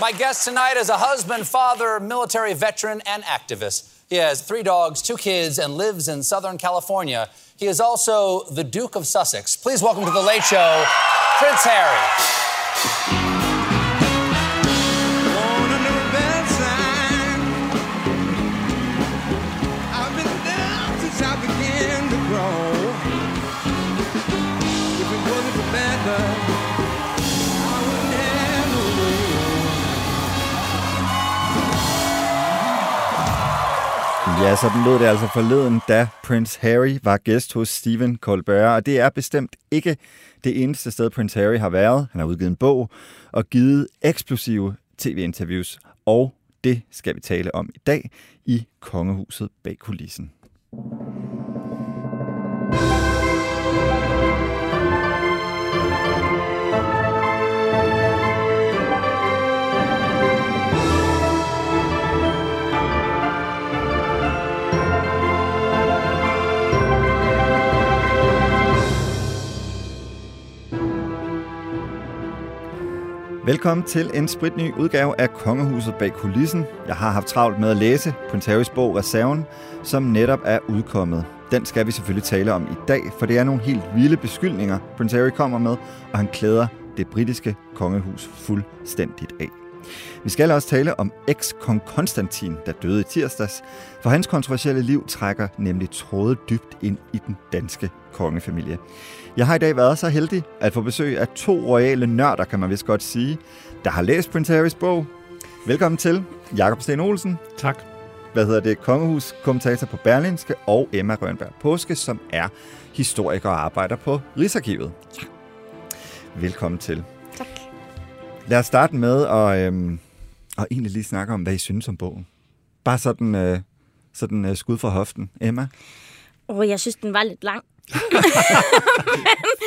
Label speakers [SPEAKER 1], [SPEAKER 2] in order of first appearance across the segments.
[SPEAKER 1] My guest tonight is a husband, father, military veteran, and activist. He has three dogs, two kids, and lives in Southern California. He is also the Duke of Sussex. Please welcome to The Late Show, Prince Harry.
[SPEAKER 2] Ja, sådan lød det altså forleden, da Prince Harry var gæst hos Stephen Colbert, og det er bestemt ikke det eneste sted, Prince Harry har været. Han har udgivet en bog og givet eksplosive tv-interviews, og det skal vi tale om i dag i Kongehuset bag kulissen. Velkommen til en spritny udgave af Kongehuset bag kulissen. Jeg har haft travlt med at læse Prince bog Reserven, som netop er udkommet. Den skal vi selvfølgelig tale om i dag, for det er nogle helt vilde beskyldninger, Prince Harry kommer med, og han klæder det britiske kongehus fuldstændigt af. Vi skal også tale om eks-kong Konstantin, der døde i tirsdags, for hans kontroversielle liv trækker nemlig tråde dybt ind i den danske kongefamilie. Jeg har i dag været så heldig at få besøg af to royale nørder, kan man vist godt sige, der har læst Prince Harrys bog. Velkommen til, Jakob Sten Olsen.
[SPEAKER 3] Tak.
[SPEAKER 2] Hvad hedder det? Kongehus-kommentator på Berlinske, og Emma Rønberg Påske, som er historiker og arbejder på Rigsarkivet.
[SPEAKER 4] Ja.
[SPEAKER 2] Velkommen til. Lad os starte med at, øhm, at egentlig lige snakke om, hvad I synes om bogen. Bare sådan, øh, sådan øh, skud fra hoften. Emma?
[SPEAKER 4] Og jeg synes, den var lidt lang.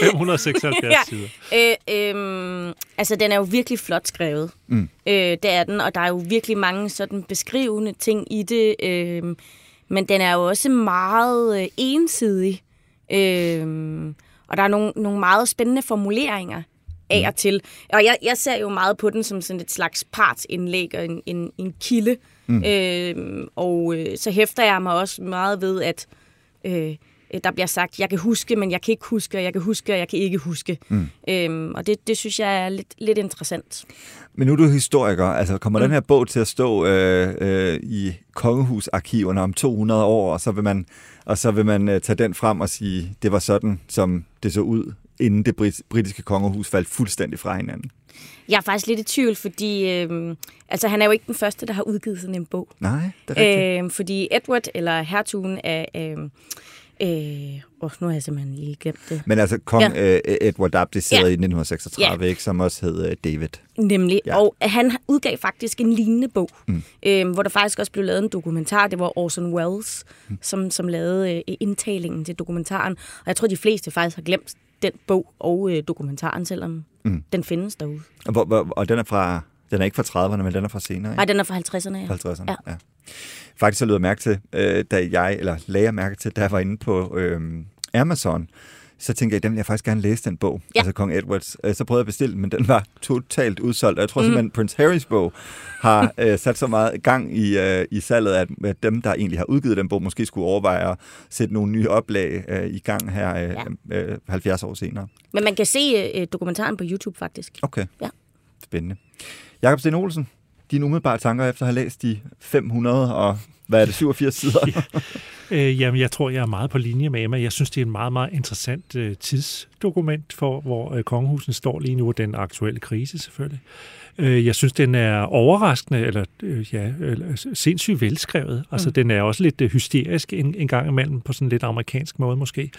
[SPEAKER 3] 576
[SPEAKER 4] Ja.
[SPEAKER 3] sider.
[SPEAKER 4] Øh, øhm, altså, den er jo virkelig flot skrevet.
[SPEAKER 2] Mm.
[SPEAKER 4] Øh, det er den, og der er jo virkelig mange sådan beskrivende ting i det. Øh, men den er jo også meget øh, ensidig. Øh, og der er nogle, nogle meget spændende formuleringer af og til. Og jeg, jeg ser jo meget på den som sådan et slags partsindlæg og en, en, en kilde. Mm. Øh, og øh, så hæfter jeg mig også meget ved, at øh, der bliver sagt, jeg kan huske, men jeg kan ikke huske, og jeg kan huske, og jeg kan ikke huske. Mm. Øhm, og det, det synes jeg er lidt, lidt interessant.
[SPEAKER 2] Men nu er du historiker. Altså, kommer mm. den her bog til at stå øh, øh, i kongehusarkiverne om 200 år, og så vil man, og så vil man øh, tage den frem og sige, det var sådan, som det så ud, inden det brit- britiske kongehus faldt fuldstændig fra hinanden?
[SPEAKER 4] Jeg er faktisk lidt i tvivl, fordi øhm, altså, han er jo ikke den første, der har udgivet sådan en bog.
[SPEAKER 2] Nej, det er rigtigt.
[SPEAKER 4] Øhm, fordi Edward, eller hertugen af... Øhm, øh, åh, nu har jeg simpelthen lige glemt det.
[SPEAKER 2] Men altså, kong
[SPEAKER 4] Ja.
[SPEAKER 2] øh, Edward abdicerede
[SPEAKER 4] Ja.
[SPEAKER 2] i 1936, ikke, som også hed øh, David.
[SPEAKER 4] Nemlig.
[SPEAKER 2] Ja.
[SPEAKER 4] Ja. Og han udgav faktisk en lignende bog, mm. øhm, hvor der faktisk også blev lavet en dokumentar. Det var Orson Welles, mm. som, som lavede øh, indtalingen til dokumentaren. Og jeg tror, de fleste faktisk har glemt den bog og øh, dokumentaren, selvom mm. den findes derude.
[SPEAKER 2] Og, hvor, hvor, og den er fra, den er ikke fra 30'erne, men den er fra senere, ikke?
[SPEAKER 4] Nej, den er fra 50'erne, ja.
[SPEAKER 2] 50'erne,
[SPEAKER 4] Ja.
[SPEAKER 2] ja. Faktisk så lød jeg mærke til, øh, da jeg, eller lagde jeg mærke til, da jeg var inde på øh, Amazon, så tænkte jeg, den vil jeg faktisk gerne læse, den bog,
[SPEAKER 4] Ja.
[SPEAKER 2] altså Kong Edwards. Øh, så prøvede jeg at bestille men den var totalt udsolgt. Og jeg tror
[SPEAKER 4] Mm.
[SPEAKER 2] simpelthen, Prince Harrys bog har øh, sat så meget gang i, øh, i salget, at, at dem, der egentlig har udgivet den bog, måske skulle overveje at sætte nogle nye oplag øh, i gang her øh,
[SPEAKER 4] Ja.
[SPEAKER 2] øh, 70 år senere.
[SPEAKER 4] Men man kan se øh, dokumentaren på YouTube, faktisk.
[SPEAKER 2] Okay.
[SPEAKER 4] Ja.
[SPEAKER 2] Spændende. Jakob Sten Olsen, dine umiddelbare tanker efter at have læst de 500 og hvad er det, 87 sider?
[SPEAKER 3] Øh, jamen, jeg tror, jeg er meget på linje med Emma. Jeg synes, det er en meget, meget interessant øh, tidsdokument for, hvor øh, kongehusen står lige nu, og den aktuelle krise selvfølgelig. Øh, jeg synes, den er overraskende, eller øh, ja, eller, sindssygt velskrevet. Altså, den er også lidt øh, hysterisk en, en gang imellem, på sådan lidt amerikansk måde måske.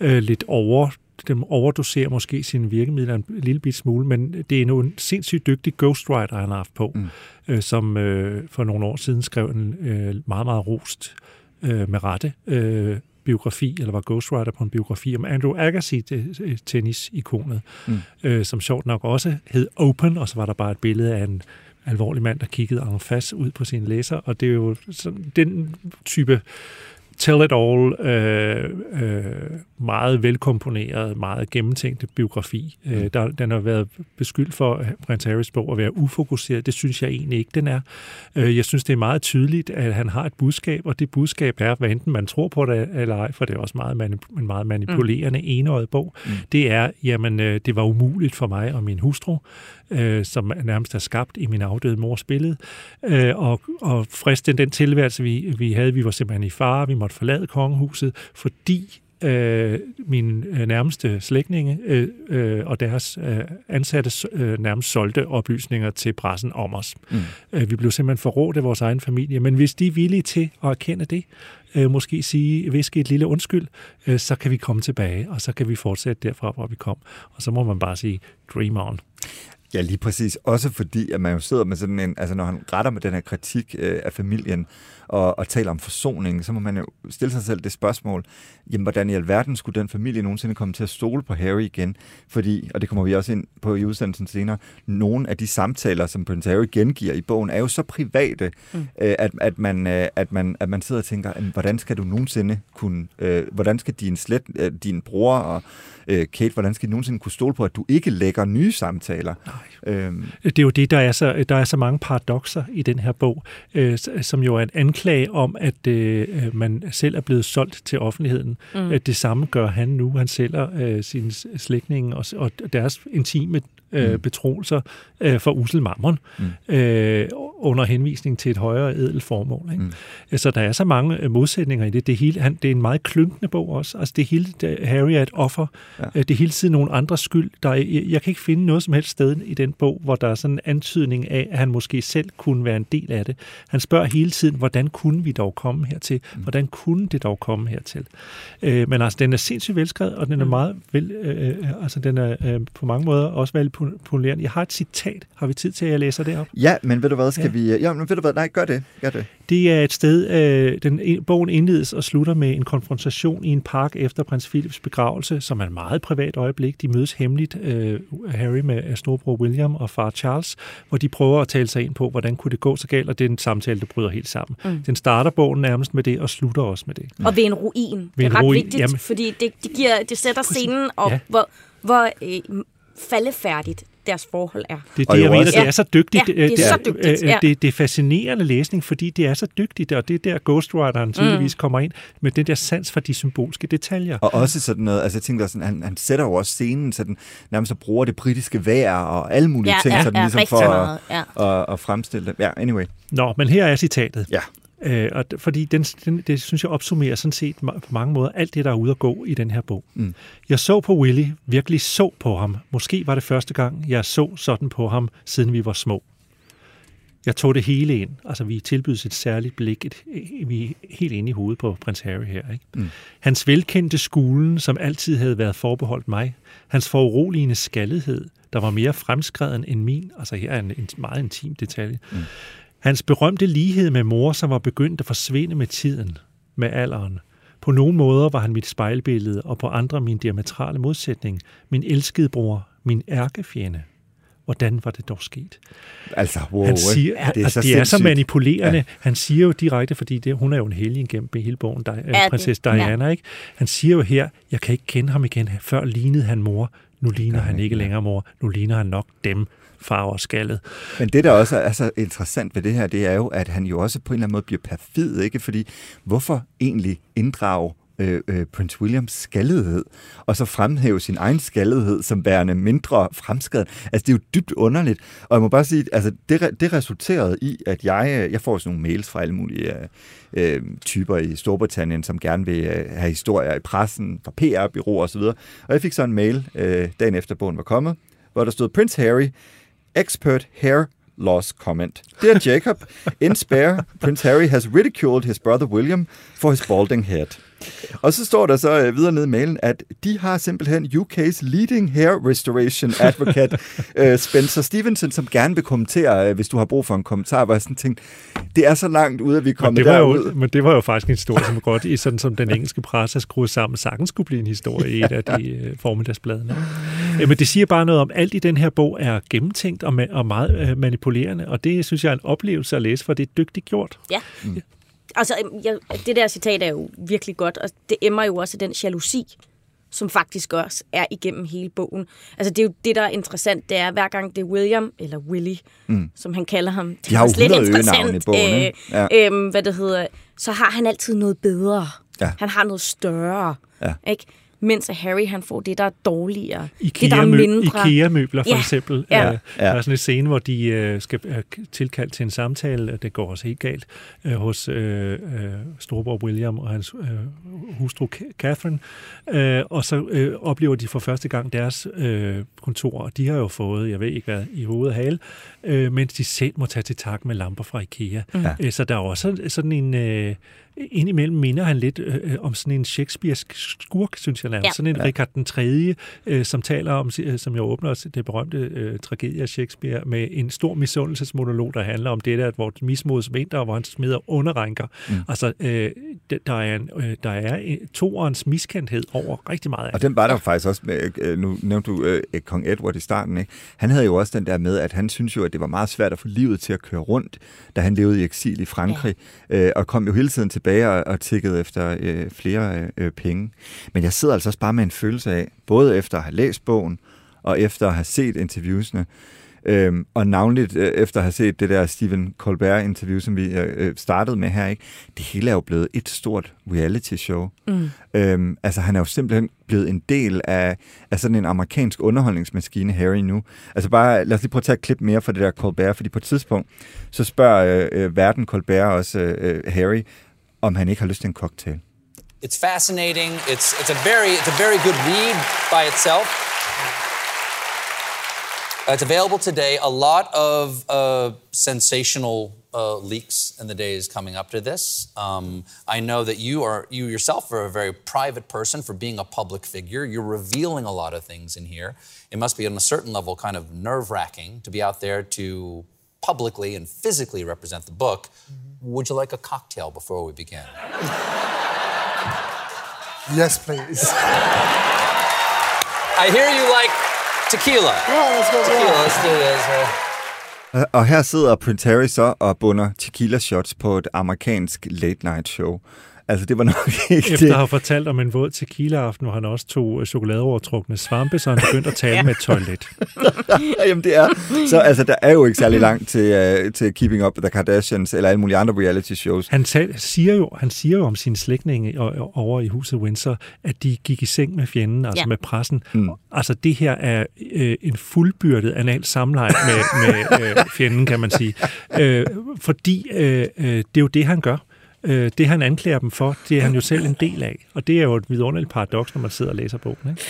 [SPEAKER 3] Øh, lidt over dem overdoserer måske sine virkemidler en lille bit smule, men det er nu en sindssygt dygtig ghostwriter, han har haft på, mm. øh, som øh, for nogle år siden skrev en øh, meget, meget rost øh, med rette øh, biografi, eller var ghostwriter på en biografi om Andrew Agassi, øh, tennisikonet, mm. øh, som sjovt nok også hed Open, og så var der bare et billede af en alvorlig mand, der kiggede en fast ud på sine læser, og det er jo sådan, den type tell it all, øh, øh, meget velkomponeret, meget gennemtænkte biografi. Mm. Øh, der, den har været beskyldt for, prins Harrys bog, at være ufokuseret. Det synes jeg egentlig ikke, den er. Øh, jeg synes, det er meget tydeligt, at han har et budskab, og det budskab er, hvad enten man tror på det eller ej, for det er også meget manip- en meget manipulerende mm. enøjet bog, mm. det er, jamen, øh, det var umuligt for mig og min hustru, øh, som nærmest er skabt i min afdøde mors billede, øh, og, og friste den tilværelse, vi, vi havde. Vi var simpelthen i fare, vi måtte forlade kongehuset, fordi øh, mine øh, nærmeste slægtninge øh, øh, og deres øh, ansatte øh, nærmest solgte oplysninger til pressen om os. Mm. Øh, vi blev simpelthen forrådt af vores egen familie, men hvis de er villige til at erkende det, øh, måske sige, viske et lille undskyld, øh, så kan vi komme tilbage, og så kan vi fortsætte derfra, hvor vi kom. Og så må man bare sige, dream on.
[SPEAKER 2] Ja, lige præcis. Også fordi, at man jo sidder med sådan en, altså når han retter med den her kritik øh, af familien, og, og taler om forsoning, så må man jo stille sig selv det spørgsmål, jamen hvordan i alverden skulle den familie nogensinde komme til at stole på Harry igen? Fordi, og det kommer vi også ind på i udsendelsen senere, nogle af de samtaler, som Prince Harry gengiver i bogen, er jo så private, mm. øh, at, at, man, øh, at, man, at man sidder og tænker, hvordan skal du nogensinde kunne, øh, hvordan skal din, slet, øh, din bror og øh, Kate, hvordan skal de nogensinde kunne stole på, at du ikke lægger nye samtaler?
[SPEAKER 3] Øhm. Det er jo det, der er så, der er så mange paradoxer i den her bog, øh, som jo er en anklage om, at øh, man selv er blevet solgt til offentligheden. Mm. Det samme gør han nu. Han sælger øh, sine slægtninge og, og deres intime øh, mm. betroelser øh, for usel mammon, mm. øh, under henvisning til et højere edel formål. Ikke? Mm. Så der er så mange øh, modsætninger i det. Det er, hele, han, det er en meget klynkende bog også. Altså det hele, det, Harry er et offer. Ja. Øh, det er hele tiden nogle andre skyld. Der er, jeg, jeg kan ikke finde noget som helst sted i den bog, hvor der er sådan en antydning af, at han måske selv kunne være en del af det. Han spørger hele tiden, hvordan kunne vi dog komme hertil? Mm. Hvordan kunne det dog komme hertil? Øh, men altså, den er sindssygt velskrevet, og den er mm. meget vel, øh, øh, altså den er øh, på mange måder også vel polerende. Jeg har et citat. Har vi tid til, at jeg læser det op?
[SPEAKER 2] Ja, men ved du hvad, skal ja. vi... Ja, men ved du hvad, nej, gør det. Gør det.
[SPEAKER 3] Det er et sted, øh, den, bogen indledes og slutter med en konfrontation i en park efter prins Philips begravelse, som er et meget privat øjeblik. De mødes hemmeligt, øh, Harry med storebror William og far Charles, hvor de prøver at tale sig ind på, hvordan kunne det gå så galt, og det er en samtale, der bryder helt sammen. Mm. Den starter bogen nærmest med det, og slutter også med det.
[SPEAKER 4] Mm. Og ved en ruin. Ved det er ret ruin. vigtigt, Jamen, fordi det, det, giver, det sætter scenen op, ja. hvor, hvor øh, faldefærdigt deres forhold er.
[SPEAKER 3] Det er det, jeg mener, det er så dygtigt.
[SPEAKER 4] Ja, det er det, så dygtigt.
[SPEAKER 3] Ja. Det, det er fascinerende læsning, fordi det er så dygtigt, og det er der Ghostwriteren tydeligvis mm. kommer ind med den der sans for de symbolske detaljer.
[SPEAKER 2] Og også sådan noget, altså jeg tænker sådan, han, han sætter jo også scenen, så den nærmest så bruger det britiske vejr og alle mulige ja, ting, ja, sådan ja, ligesom for at, ja. at, at fremstille det. Ja, anyway.
[SPEAKER 3] Nå, men her er citatet. Ja. Øh, og fordi den, den, det synes jeg opsummerer sådan set på mange måder alt det, der er ude at gå i den her bog. Mm. Jeg så på Willy, virkelig så på ham. Måske var det første gang, jeg så sådan på ham, siden vi var små. Jeg tog det hele ind. Altså, vi tilbydes et særligt blik. Et, vi er helt inde i hovedet på prins Harry her. Ikke? Mm. Hans velkendte skulen, som altid havde været forbeholdt mig. Hans foruroligende skaldighed, der var mere fremskreden end min. Altså, her er en, en meget intim detalje. Mm. Hans berømte lighed med mor, som var begyndt at forsvinde med tiden, med alderen. På nogle måder var han mit spejlbillede, og på andre min diametrale modsætning, min elskede bror, min ærkefjende. Hvordan var det dog sket?
[SPEAKER 2] Altså, wow,
[SPEAKER 3] han siger, ja, det er, altså, så det er så manipulerende. Ja. Han siger jo direkte, fordi det, hun er jo en helgen gennem hele bogen, der, ja, prinsesse Diana, ja. ikke? Han siger jo her, jeg kan ikke kende ham igen. Før lignede han mor, nu ligner han ikke længere mor, nu ligner han nok dem farver skaldet.
[SPEAKER 2] Men det, der også er så interessant ved det her, det er jo, at han jo også på en eller anden måde bliver perfid, ikke? Fordi hvorfor egentlig inddrage øh, øh, Prince Williams skaldighed, og så fremhæve sin egen skaldighed som værende mindre fremskadet. Altså, det er jo dybt underligt. Og jeg må bare sige, altså, det, det resulterede i, at jeg, øh, jeg får sådan nogle mails fra alle mulige øh, øh, typer i Storbritannien, som gerne vil øh, have historier i pressen, fra PR-byråer osv. Og jeg fik så en mail, øh, dagen efter bogen var kommet, hvor der stod, Prince Harry expert hair loss comment. Dear Jacob, in spare, Prince Harry has ridiculed his brother William for his balding head. Og så står der så øh, videre nede i mailen, at de har simpelthen UK's leading hair restoration advocate, øh, Spencer Stevenson, som gerne vil kommentere, øh, hvis du har brug for en kommentar, hvor jeg sådan tænkte, det er så langt ud, at vi kommer derud.
[SPEAKER 3] Jo, men det var jo faktisk en historie, som godt i sådan som den engelske presse har skruet sammen, sagtens skulle blive en historie i et af de formiddagsbladene. Men det siger bare noget om, at alt i den her bog er gennemtænkt og, ma- og meget uh, manipulerende, og det synes jeg er en oplevelse at læse, for det er dygtigt gjort.
[SPEAKER 4] Ja. Mm. altså, jeg, det der citat er jo virkelig godt, og det emmer jo også af den jalousi, som faktisk også er igennem hele bogen. Altså, det er jo det, der er interessant, det er, hver gang det er William, eller Willy, mm. som han kalder ham. Det
[SPEAKER 2] De har
[SPEAKER 4] er
[SPEAKER 2] jo
[SPEAKER 4] også lidt
[SPEAKER 2] 100
[SPEAKER 4] interessant,
[SPEAKER 2] i bogen, ikke?
[SPEAKER 4] Øh,
[SPEAKER 2] Ja.
[SPEAKER 4] øhm, hvad det hedder, så har han altid noget bedre.
[SPEAKER 2] Ja.
[SPEAKER 4] Han har noget større.
[SPEAKER 2] Ja.
[SPEAKER 4] Ikke? Mens at Harry, han får det, der er dårligere. det, der er mindre.
[SPEAKER 3] IKEA-møbler for
[SPEAKER 4] Ja,
[SPEAKER 3] eksempel.
[SPEAKER 4] ja.
[SPEAKER 3] Øh, Der
[SPEAKER 2] Ja.
[SPEAKER 3] er sådan en scene, hvor de øh, skal øh, tilkalde til en samtale, og det går også helt galt, øh, hos øh, øh, storebror William og hans øh, hustru Ca- Catherine. Øh, og så øh, oplever de for første gang deres øh, kontor, og de har jo fået, jeg ved ikke hvad, i hovedet og hale, øh, mens de selv må tage til tak med lamper fra IKEA.
[SPEAKER 2] Ja.
[SPEAKER 3] Øh, så der er også sådan en... Øh, indimellem minder han lidt øh, om sådan en Shakespearesk skurk, synes jeg nærmest.
[SPEAKER 4] Ja.
[SPEAKER 3] Ja. Sådan en ja. Richard den 3., øh, som taler om, øh, som jeg åbner også, det berømte øh, tragedie af Shakespeare, med en stor misundelsesmonolog, der handler om det der, hvor mismods vinter, hvor han smider underrænker. Mm. Altså, øh, der er, en, øh, der er en, toerens miskendthed over rigtig meget af
[SPEAKER 2] Og den var der faktisk også med, øh, nu nævnte du øh, kong Edward i starten, ikke? Han havde jo også den der med, at han synes jo, at det var meget svært at få livet til at køre rundt, da han levede i eksil i Frankrig, ja. øh, og kom jo hele tiden tilbage og, og tikkede efter øh, flere øh, penge. Men jeg sidder altså også bare med en følelse af, både efter at have læst bogen, og efter at have set interviewsene, Øhm, og navnligt øh, efter at have set det der Stephen Colbert-interview, som vi øh, startede med her, ikke? det hele er jo blevet et stort reality-show. Mm. Øhm, altså han er jo simpelthen blevet en del af, af sådan en amerikansk underholdningsmaskine, Harry, nu. Altså bare, lad os lige prøve at tage et klip mere fra det der Colbert, fordi på et tidspunkt, så spørger øh, øh, verden Colbert også øh, øh, Harry, om han ikke har lyst til en cocktail.
[SPEAKER 1] It's fascinating. It's, it's, a very, it's a very good read by itself. Uh, It's available today. A lot of uh, sensational uh, leaks in the days coming up to this. Um, I know that you are you yourself are a very private person for being a public figure. You're revealing a lot of things in here. It must be on a certain level kind of nerve wracking to be out there to publicly and physically represent the book. Would you like a cocktail before we begin?
[SPEAKER 5] Yes, please.
[SPEAKER 1] I hear you like tequila.
[SPEAKER 5] Yeah, let's go.
[SPEAKER 1] Tequila, let's do this.
[SPEAKER 2] Og- Og her sidder Prince Harry så og bunder tequila shots på et amerikansk late night show. Altså, det var nok ikke
[SPEAKER 3] Efter
[SPEAKER 2] det.
[SPEAKER 3] at have fortalt om en våd tequila-aften, hvor han også tog øh, chokoladeovertrukne svampe, så han begyndte at tale med et toilet.
[SPEAKER 2] Jamen, det er. Så altså, der er jo ikke særlig langt til, uh, til Keeping Up with the Kardashians eller alle mulige andre reality shows.
[SPEAKER 3] Han, tal, siger jo, han siger jo om sine slægtninge over i huset Windsor, at de gik i seng med fjenden, altså
[SPEAKER 4] Ja.
[SPEAKER 3] med pressen. Mm. Altså det her er øh, en fuldbyrdet anal samleje med, med øh, fjenden, kan man sige. Øh, fordi øh, øh, det er jo det, han gør. Øh, det, han anklager dem for, det er han jo selv en del af. Og det er jo et vidunderligt paradoks, når man sidder og læser bogen. Ikke?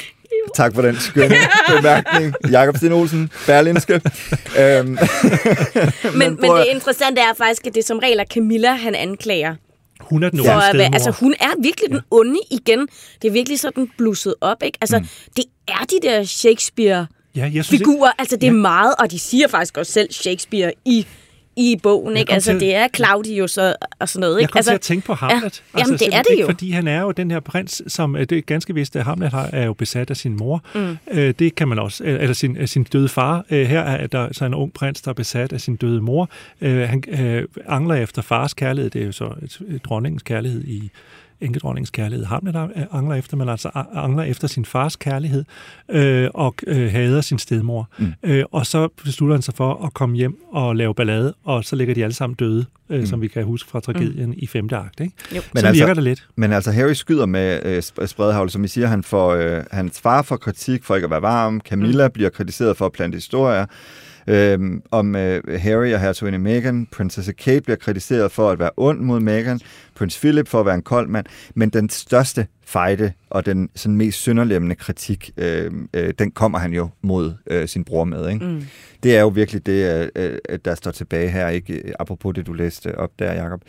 [SPEAKER 2] Tak for den skønne bemærkning. Jakob Sten Olsen, Berlinske. øhm,
[SPEAKER 4] Men, men
[SPEAKER 2] at-
[SPEAKER 4] det interessante er faktisk, at det er som regel er Camilla, han anklager.
[SPEAKER 3] Hun er den
[SPEAKER 4] For
[SPEAKER 3] onde
[SPEAKER 4] være,
[SPEAKER 3] stedmor.
[SPEAKER 4] altså, hun er virkelig den onde igen. Det er virkelig sådan blusset op, ikke? Altså, mm. det er de der Shakespeare
[SPEAKER 3] ja, jeg synes, ikke-
[SPEAKER 4] figurer. Altså, det er meget, og de siger faktisk også selv Shakespeare i i bogen, ikke? Altså,
[SPEAKER 3] til-
[SPEAKER 4] det er Claudius og, og sådan noget, ikke?
[SPEAKER 3] Jeg kom
[SPEAKER 4] altså,
[SPEAKER 3] til at tænke på Hamlet. Altså,
[SPEAKER 4] Ja, jamen, det er det jo.
[SPEAKER 3] Fordi han er jo den her prins, som øh, det er ganske vist, at Hamlet har, er jo besat af sin mor. Mm. Øh, det kan man også, øh, eller sin, øh, sin døde far. Øh, her er der så en ung prins, der er besat af sin døde mor. Øh, han øh, angler efter fars kærlighed. Det er jo så et dronningens kærlighed i enkedronningens kærlighed. Hamlet øh, angler efter, men altså angler efter sin fars kærlighed øh, og øh, hader sin stedmor. Mm. Øh, og så beslutter han sig for at komme hjem og lave ballade, og så ligger de alle sammen døde, øh, mm. som vi kan huske fra tragedien mm. i femte akt. Ikke?
[SPEAKER 4] Jo.
[SPEAKER 3] Men så
[SPEAKER 2] altså-
[SPEAKER 3] virker det lidt.
[SPEAKER 2] Men altså, Harry skyder med øh, sp- spredhavl, som I siger, han får, øh, hans far får kritik for ikke at være varm, Camilla mm. bliver kritiseret for at plante historier, Øhm, om øh, Harry og hertuginde Meghan. Prinsesse Kate bliver kritiseret for at være ond mod Meghan. Prins Philip for at være en kold mand. Men den største fejde og den sådan mest synderlemmende kritik, øh, øh, den kommer han jo mod øh, sin bror med. Ikke? Mm. Det er jo virkelig det, øh, øh, der står tilbage her, ikke apropos det, du læste op der, Jacob.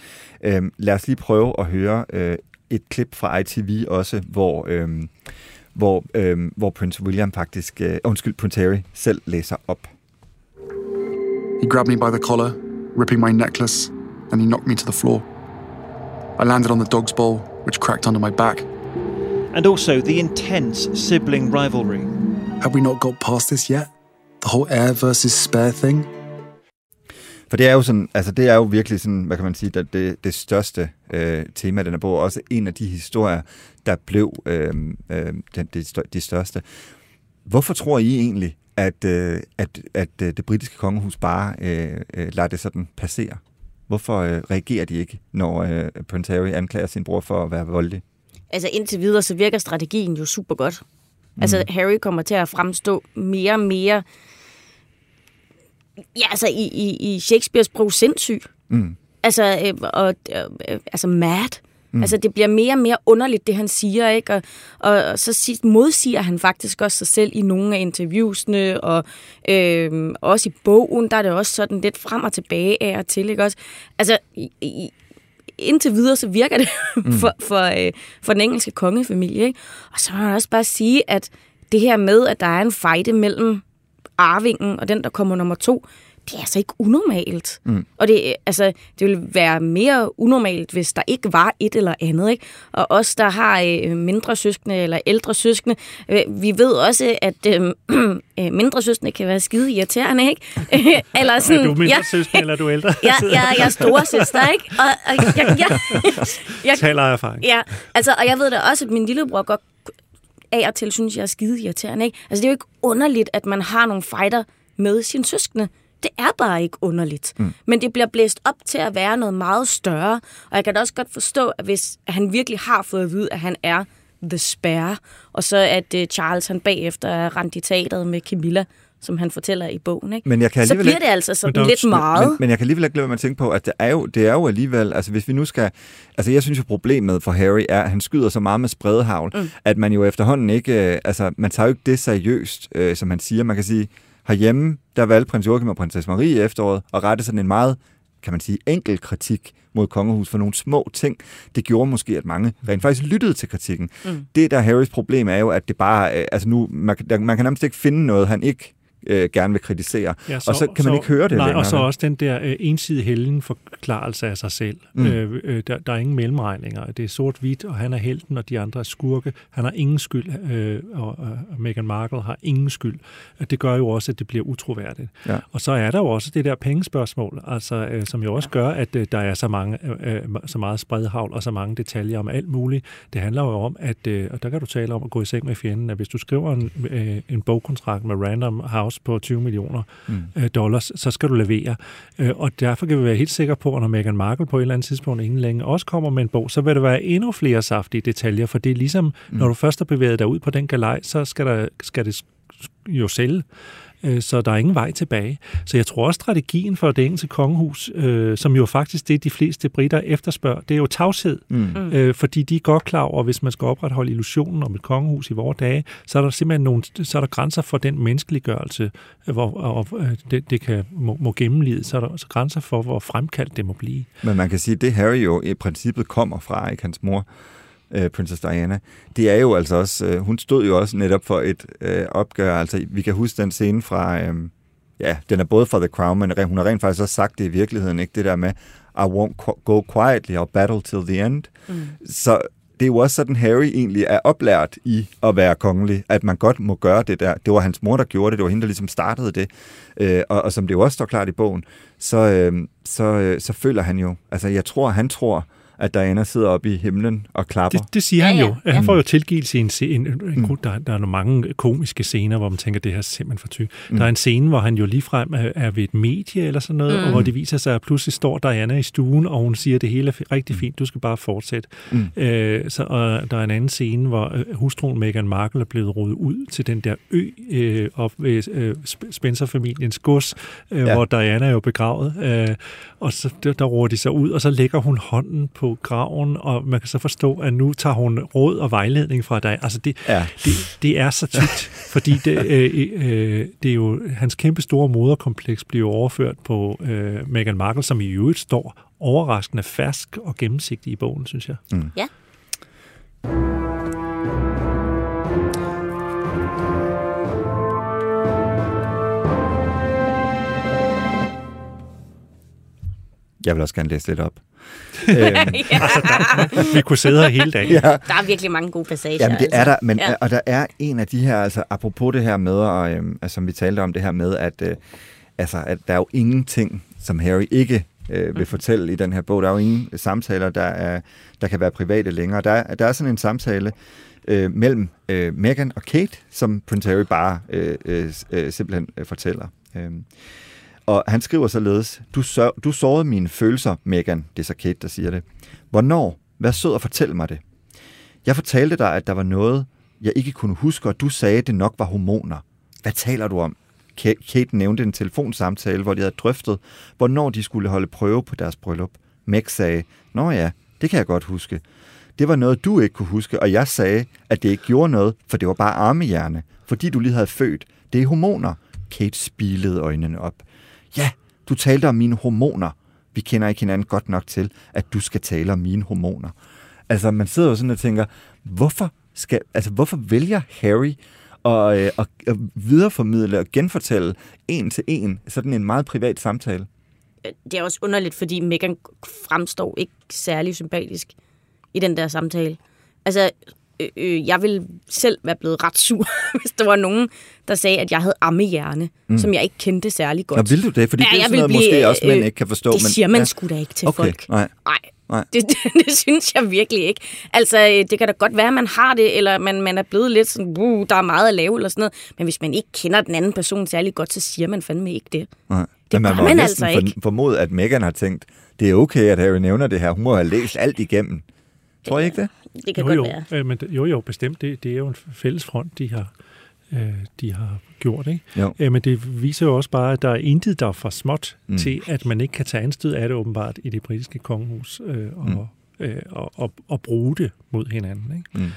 [SPEAKER 2] Øh, lad os lige prøve at høre øh, et klip fra ITV også, hvor, øh, hvor, øh, hvor Prince William faktisk, øh, undskyld, Prince Harry selv læser op.
[SPEAKER 5] He grabbed me by the collar, ripping my necklace, and he knocked me to the floor. I landed on the dog's bowl, which cracked under my back.
[SPEAKER 6] and also the intense sibling rivalry.
[SPEAKER 5] Have we not got past this yet? The whole heir versus spare thing?
[SPEAKER 2] For det er jo sådan, altså det er jo virkelig sådan, hvad kan man sige, det, det, det største øh, tema af den her bog, også en af de historier, der blev øh, øh, den, de, stør- de største. Hvorfor tror I egentlig, at, øh, at, at øh, det britiske kongehus bare øh, øh, lader det sådan passere? Hvorfor øh, reagerer de ikke, når øh, Prince Harry anklager sin bror for at være voldelig?
[SPEAKER 4] Altså indtil videre, så virker strategien jo super godt. Mm. Altså Harry kommer til at fremstå mere og mere, ja altså i, i, i Shakespeares sprog sindssyg.
[SPEAKER 2] Mm.
[SPEAKER 4] Altså, øh, og, øh, altså mad. Mm. Altså, det bliver mere og mere underligt, det han siger, ikke? Og, og, og så sig, modsiger han faktisk også sig selv i nogle af interviewsene, og øh, også i bogen, der er det også sådan lidt frem og tilbage af og til, ikke også? Altså, i, i, indtil videre, så virker det mm. for, for, øh, for den engelske kongefamilie, ikke? Og så må man også bare sige, at det her med, at der er en fejde mellem arvingen og den, der kommer nummer to, det er altså ikke unormalt. Mm. Og det, altså, det ville være mere unormalt, hvis der ikke var et eller andet. Ikke? Og os, der har øh, mindre søskende eller ældre søskende, øh, vi ved også, at øh, øh, mindre søskende kan være skide irriterende. Ikke? eller sådan,
[SPEAKER 3] er du mindre
[SPEAKER 4] ja,
[SPEAKER 3] søskende, eller er du ældre?
[SPEAKER 4] ja, ja, jeg er store søster, ikke? Og, og jeg, jeg, jeg,
[SPEAKER 3] Taler af erfaring.
[SPEAKER 4] Ja, altså, og jeg ved da også, at min lillebror godt af og til synes, jeg er skide irriterende. Ikke? Altså, det er jo ikke underligt, at man har nogle fighter med sine søskende. Det er bare ikke underligt. Mm. Men det bliver blæst op til at være noget meget større. Og jeg kan da også godt forstå, at hvis han virkelig har fået at vide, at han er the spare, og så at uh, Charles han bagefter er rendt i teateret med Camilla, som han fortæller i bogen, ikke?
[SPEAKER 2] Men jeg kan
[SPEAKER 4] så
[SPEAKER 2] alligevel
[SPEAKER 4] bliver
[SPEAKER 2] ikke-
[SPEAKER 4] det altså sådan lidt meget.
[SPEAKER 2] Men, men jeg kan alligevel ikke lade være med at tænke på, at det er, jo, det er jo alligevel, altså hvis vi nu skal, altså jeg synes jo problemet for Harry er, at han skyder så meget med spredehavl, mm. at man jo efterhånden ikke, øh, altså man tager jo ikke det seriøst, øh, som han siger. Man kan sige, herhjemme, der valgte prins Joachim og prinsesse Marie i efteråret at rette sådan en meget, kan man sige, enkel kritik mod kongehus for nogle små ting. Det gjorde måske, at mange rent faktisk lyttede til kritikken. Mm. Det, der er Harrys problem, er jo, at det bare, øh, altså nu, man, man kan nærmest ikke finde noget, han ikke øh, gerne vil kritisere. Ja, og så kan man ikke høre det
[SPEAKER 3] nej,
[SPEAKER 2] længere.
[SPEAKER 3] Og så også den der øh, ensidige helgen forklarelse af sig selv. Mm. Øh, øh, der, der er ingen mellemregninger. Det er sort-hvidt, og han er helten, og de andre er skurke. Han har ingen skyld, øh, og, og Meghan Markle har ingen skyld. Det gør jo også, at det bliver utroværdigt.
[SPEAKER 2] Ja.
[SPEAKER 3] Og så er der jo også det der pengespørgsmål, altså, øh, som jo også gør, at øh, der er så, mange, øh, øh, så meget spredhavl og så mange detaljer om alt muligt. Det handler jo om, at, øh, og der kan du tale om at gå i seng med fjenden, at hvis du skriver en, øh, en bogkontrakt med Random House på 20 millioner mm. øh, dollars, så skal du levere. Øh, og derfor kan vi være helt sikre på, at når Meghan Markle på et eller andet tidspunkt ingen længe også kommer med en bog, så vil der være endnu flere saftige detaljer, for det er ligesom, mm. når du først har bevæget dig ud på den galej, så skal, der, skal det jo sælge. Øh, Så der er ingen vej tilbage. Så jeg tror også, strategien for det engelske kongehus, øh, som jo faktisk det, de fleste britter efterspørger, det er jo tavshed. Mm. Øh, fordi de er godt klar over, at hvis man skal opretholde illusionen om et kongehus i vores dage, så er der simpelthen nogle, så er der grænser for den menneskeliggørelse, øh, hvor og, øh, det, det kan, må, må gennemlide. Så er der også grænser for, hvor fremkaldt det må blive.
[SPEAKER 2] Men man kan sige, at det Harry jo i princippet kommer fra, ikke hans mor, øh, Princess Diana, det er jo altså også, øh, hun stod jo også netop for et øh, opgør, altså vi kan huske den scene fra, øh, ja, den er både fra The Crown, men hun har rent faktisk også sagt det i virkeligheden, ikke det der med, I won't go quietly, I'll battle till the end. Mm. Så det er jo også sådan, Harry egentlig er oplært i at være kongelig, at man godt må gøre det der. Det var hans mor, der gjorde det, det var hende, der ligesom startede det. Øh, og, og som det jo også står klart i bogen, så, øh, så, øh, så føler han jo, altså jeg tror, han tror, at Diana sidder oppe i himlen og klapper.
[SPEAKER 3] Det, det siger
[SPEAKER 4] Ja,
[SPEAKER 3] han
[SPEAKER 4] ja.
[SPEAKER 3] jo.
[SPEAKER 4] Ja.
[SPEAKER 3] Han får jo tilgivelse i en scene. En, en, mm. der, der er nogle mange komiske scener, hvor man tænker, det her er simpelthen for tyk. Mm. Der er en scene, hvor han jo ligefrem er, er ved et medie eller sådan noget, mm. og hvor det viser sig, at pludselig står Diana i stuen, og hun siger, at det hele er rigtig fint, du skal bare fortsætte. Mm. Øh, så, og der er en anden scene, hvor øh, hustruen Meghan Markle er blevet rodet ud til den der ø øh, op ved øh, Sp- Spencer-familiens gods, øh,
[SPEAKER 2] Ja.
[SPEAKER 3] ja. hvor Diana er jo begravet. Øh, og så der, der roer de sig ud, og så lægger hun hånden på graven, og man kan så forstå, at nu tager hun råd og vejledning fra dig. Altså det,
[SPEAKER 2] Ja.
[SPEAKER 3] det, det er så tykt, fordi det, øh, øh, det er jo, hans kæmpe store moderkompleks bliver overført på øh, Meghan Markle, som i øvrigt står overraskende fersk og gennemsigtig i bogen, synes jeg. Mm.
[SPEAKER 4] Ja.
[SPEAKER 2] Jeg vil også gerne læse lidt op. øhm,
[SPEAKER 3] Vi kunne sidde her hele dagen.
[SPEAKER 2] ja,
[SPEAKER 4] Der er virkelig mange gode passager.
[SPEAKER 2] Jamen det er
[SPEAKER 4] altså.
[SPEAKER 2] der, men,
[SPEAKER 4] Ja.
[SPEAKER 2] og der er en af de her, altså apropos det her med, og, øhm, altså, som vi talte om det her med, at, øh, altså, at der er jo ingenting, som Harry ikke øh, vil fortælle i den her bog. Der er jo ingen samtaler, der, er, der kan være private længere. Der, der er sådan en samtale øh, mellem øh, Meghan og Kate, som Prince Harry bare øh, øh, øh simpelthen øh, fortæller. Øh. Og han skriver således, du, sør, du sårede mine følelser, Megan, Det er så Kate, der siger det. Hvornår? Vær sød og fortæl mig det. Jeg fortalte dig, at der var noget, jeg ikke kunne huske, og du sagde, at det nok var hormoner. Hvad taler du om? Kate nævnte en telefonsamtale, hvor de havde drøftet, hvornår de skulle holde prøve på deres bryllup. Meg sagde, Nå ja, det kan jeg godt huske. Det var noget, du ikke kunne huske, og jeg sagde, at det ikke gjorde noget, for det var bare armehjerne, fordi du lige havde født. Det er hormoner. Kate spilede øjnene op. Ja, du talte om mine hormoner. Vi kender ikke hinanden godt nok til, at du skal tale om mine hormoner. Altså, man sidder jo sådan og tænker, hvorfor, skal, altså, hvorfor vælger Harry og, øh, og, og videreformidle og genfortælle en til en sådan en meget privat samtale.
[SPEAKER 4] Øh, det er også underligt, fordi Megan fremstår ikke særlig sympatisk i den der samtale. Altså, øh, øh, jeg ville selv være blevet ret sur, hvis der var nogen, der sagde, at jeg havde ammehjerne, mm. som jeg ikke kendte særlig godt.
[SPEAKER 2] Nå, vil du det? Fordi ja, det er sådan noget, blive, måske også mænd ikke kan forstå.
[SPEAKER 4] Det siger
[SPEAKER 2] men,
[SPEAKER 4] man ja. sgu da ikke til
[SPEAKER 2] okay,
[SPEAKER 4] folk.
[SPEAKER 2] Nej.
[SPEAKER 4] nej. Nej. Det, det, det synes jeg virkelig ikke. Altså, øh, det kan da godt være, at man har det, eller man, man er blevet lidt sådan, uh, der er meget at lave, eller sådan noget. Men hvis man ikke kender den anden person særlig godt, så siger man fandme ikke det.
[SPEAKER 2] Nej.
[SPEAKER 4] Det
[SPEAKER 2] Men man
[SPEAKER 4] må man altså
[SPEAKER 2] ikke. For, formode, at Megan har tænkt, det er okay, at Harry nævner det her. Hun må have læst alt igennem. Tror I ikke det?
[SPEAKER 4] Det kan
[SPEAKER 3] jo,
[SPEAKER 4] godt
[SPEAKER 3] jo,
[SPEAKER 4] være.
[SPEAKER 3] Øh, men, jo, jo, bestemt. Det, det er jo en fælles front, de har, øh, de har gjort. Ikke?
[SPEAKER 2] Jo.
[SPEAKER 3] Øh, men det viser jo også bare, at der er intet, der er for småt mm. til, at man ikke kan tage anstød af det åbenbart i det britiske kongehus øh, og, mm øh, og, og, og bruge det mod hinanden. Ikke? Mm.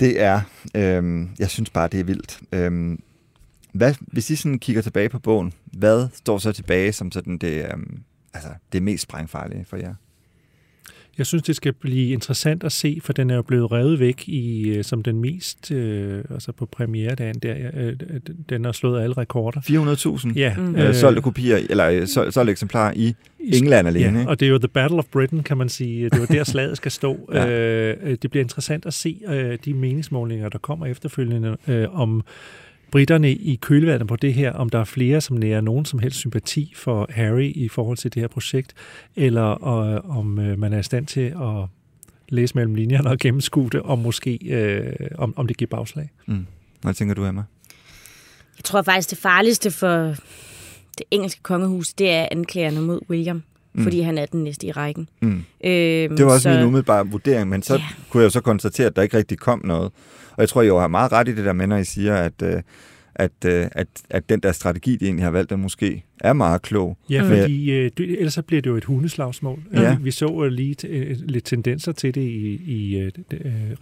[SPEAKER 2] Det er, øh, jeg synes bare, det er vildt. Øh, hvad, hvis I sådan kigger tilbage på bogen, hvad står så tilbage som sådan det, øh, altså det mest sprængfarlige for jer?
[SPEAKER 3] Jeg synes, det skal blive interessant at se, for den er jo blevet revet væk i øh, som den mest, øh, altså på premieredagen der, øh, den har slået alle rekorder.
[SPEAKER 2] 400.000
[SPEAKER 3] ja,
[SPEAKER 2] mm. øh, solgte kopier, eller øh, sol, solgte eksemplarer i England alene.
[SPEAKER 3] Ja, og det er jo The Battle of Britain, kan man sige. Det var der slaget skal stå. ja. øh, det bliver interessant at se øh, de meningsmålinger, der kommer efterfølgende, øh, om britterne i kølvandet på det her, om der er flere, som nærer nogen som helst sympati for Harry i forhold til det her projekt, eller og, om øh, man er i stand til at læse mellem linjerne og gennemskue det, og måske øh, om, om det giver bagslag.
[SPEAKER 2] Mm. Hvad tænker du, Emma?
[SPEAKER 4] Jeg tror faktisk, det farligste for det engelske kongehus, det er anklagerne mod William. Mm. fordi han er den næste i rækken.
[SPEAKER 2] Mm. Øhm, det var også så... min umiddelbare vurdering, men så yeah. kunne jeg jo så konstatere, at der ikke rigtig kom noget. Og jeg tror, jeg har meget ret i det der med, når I siger, at, øh, at, øh, at, at den der strategi, de egentlig har valgt, den måske er meget klog.
[SPEAKER 3] Ja, fordi øh, det, ellers så bliver det jo et hundeslagsmål. Ja. Vi, så lige t- øh, lidt tendenser til det i, i øh,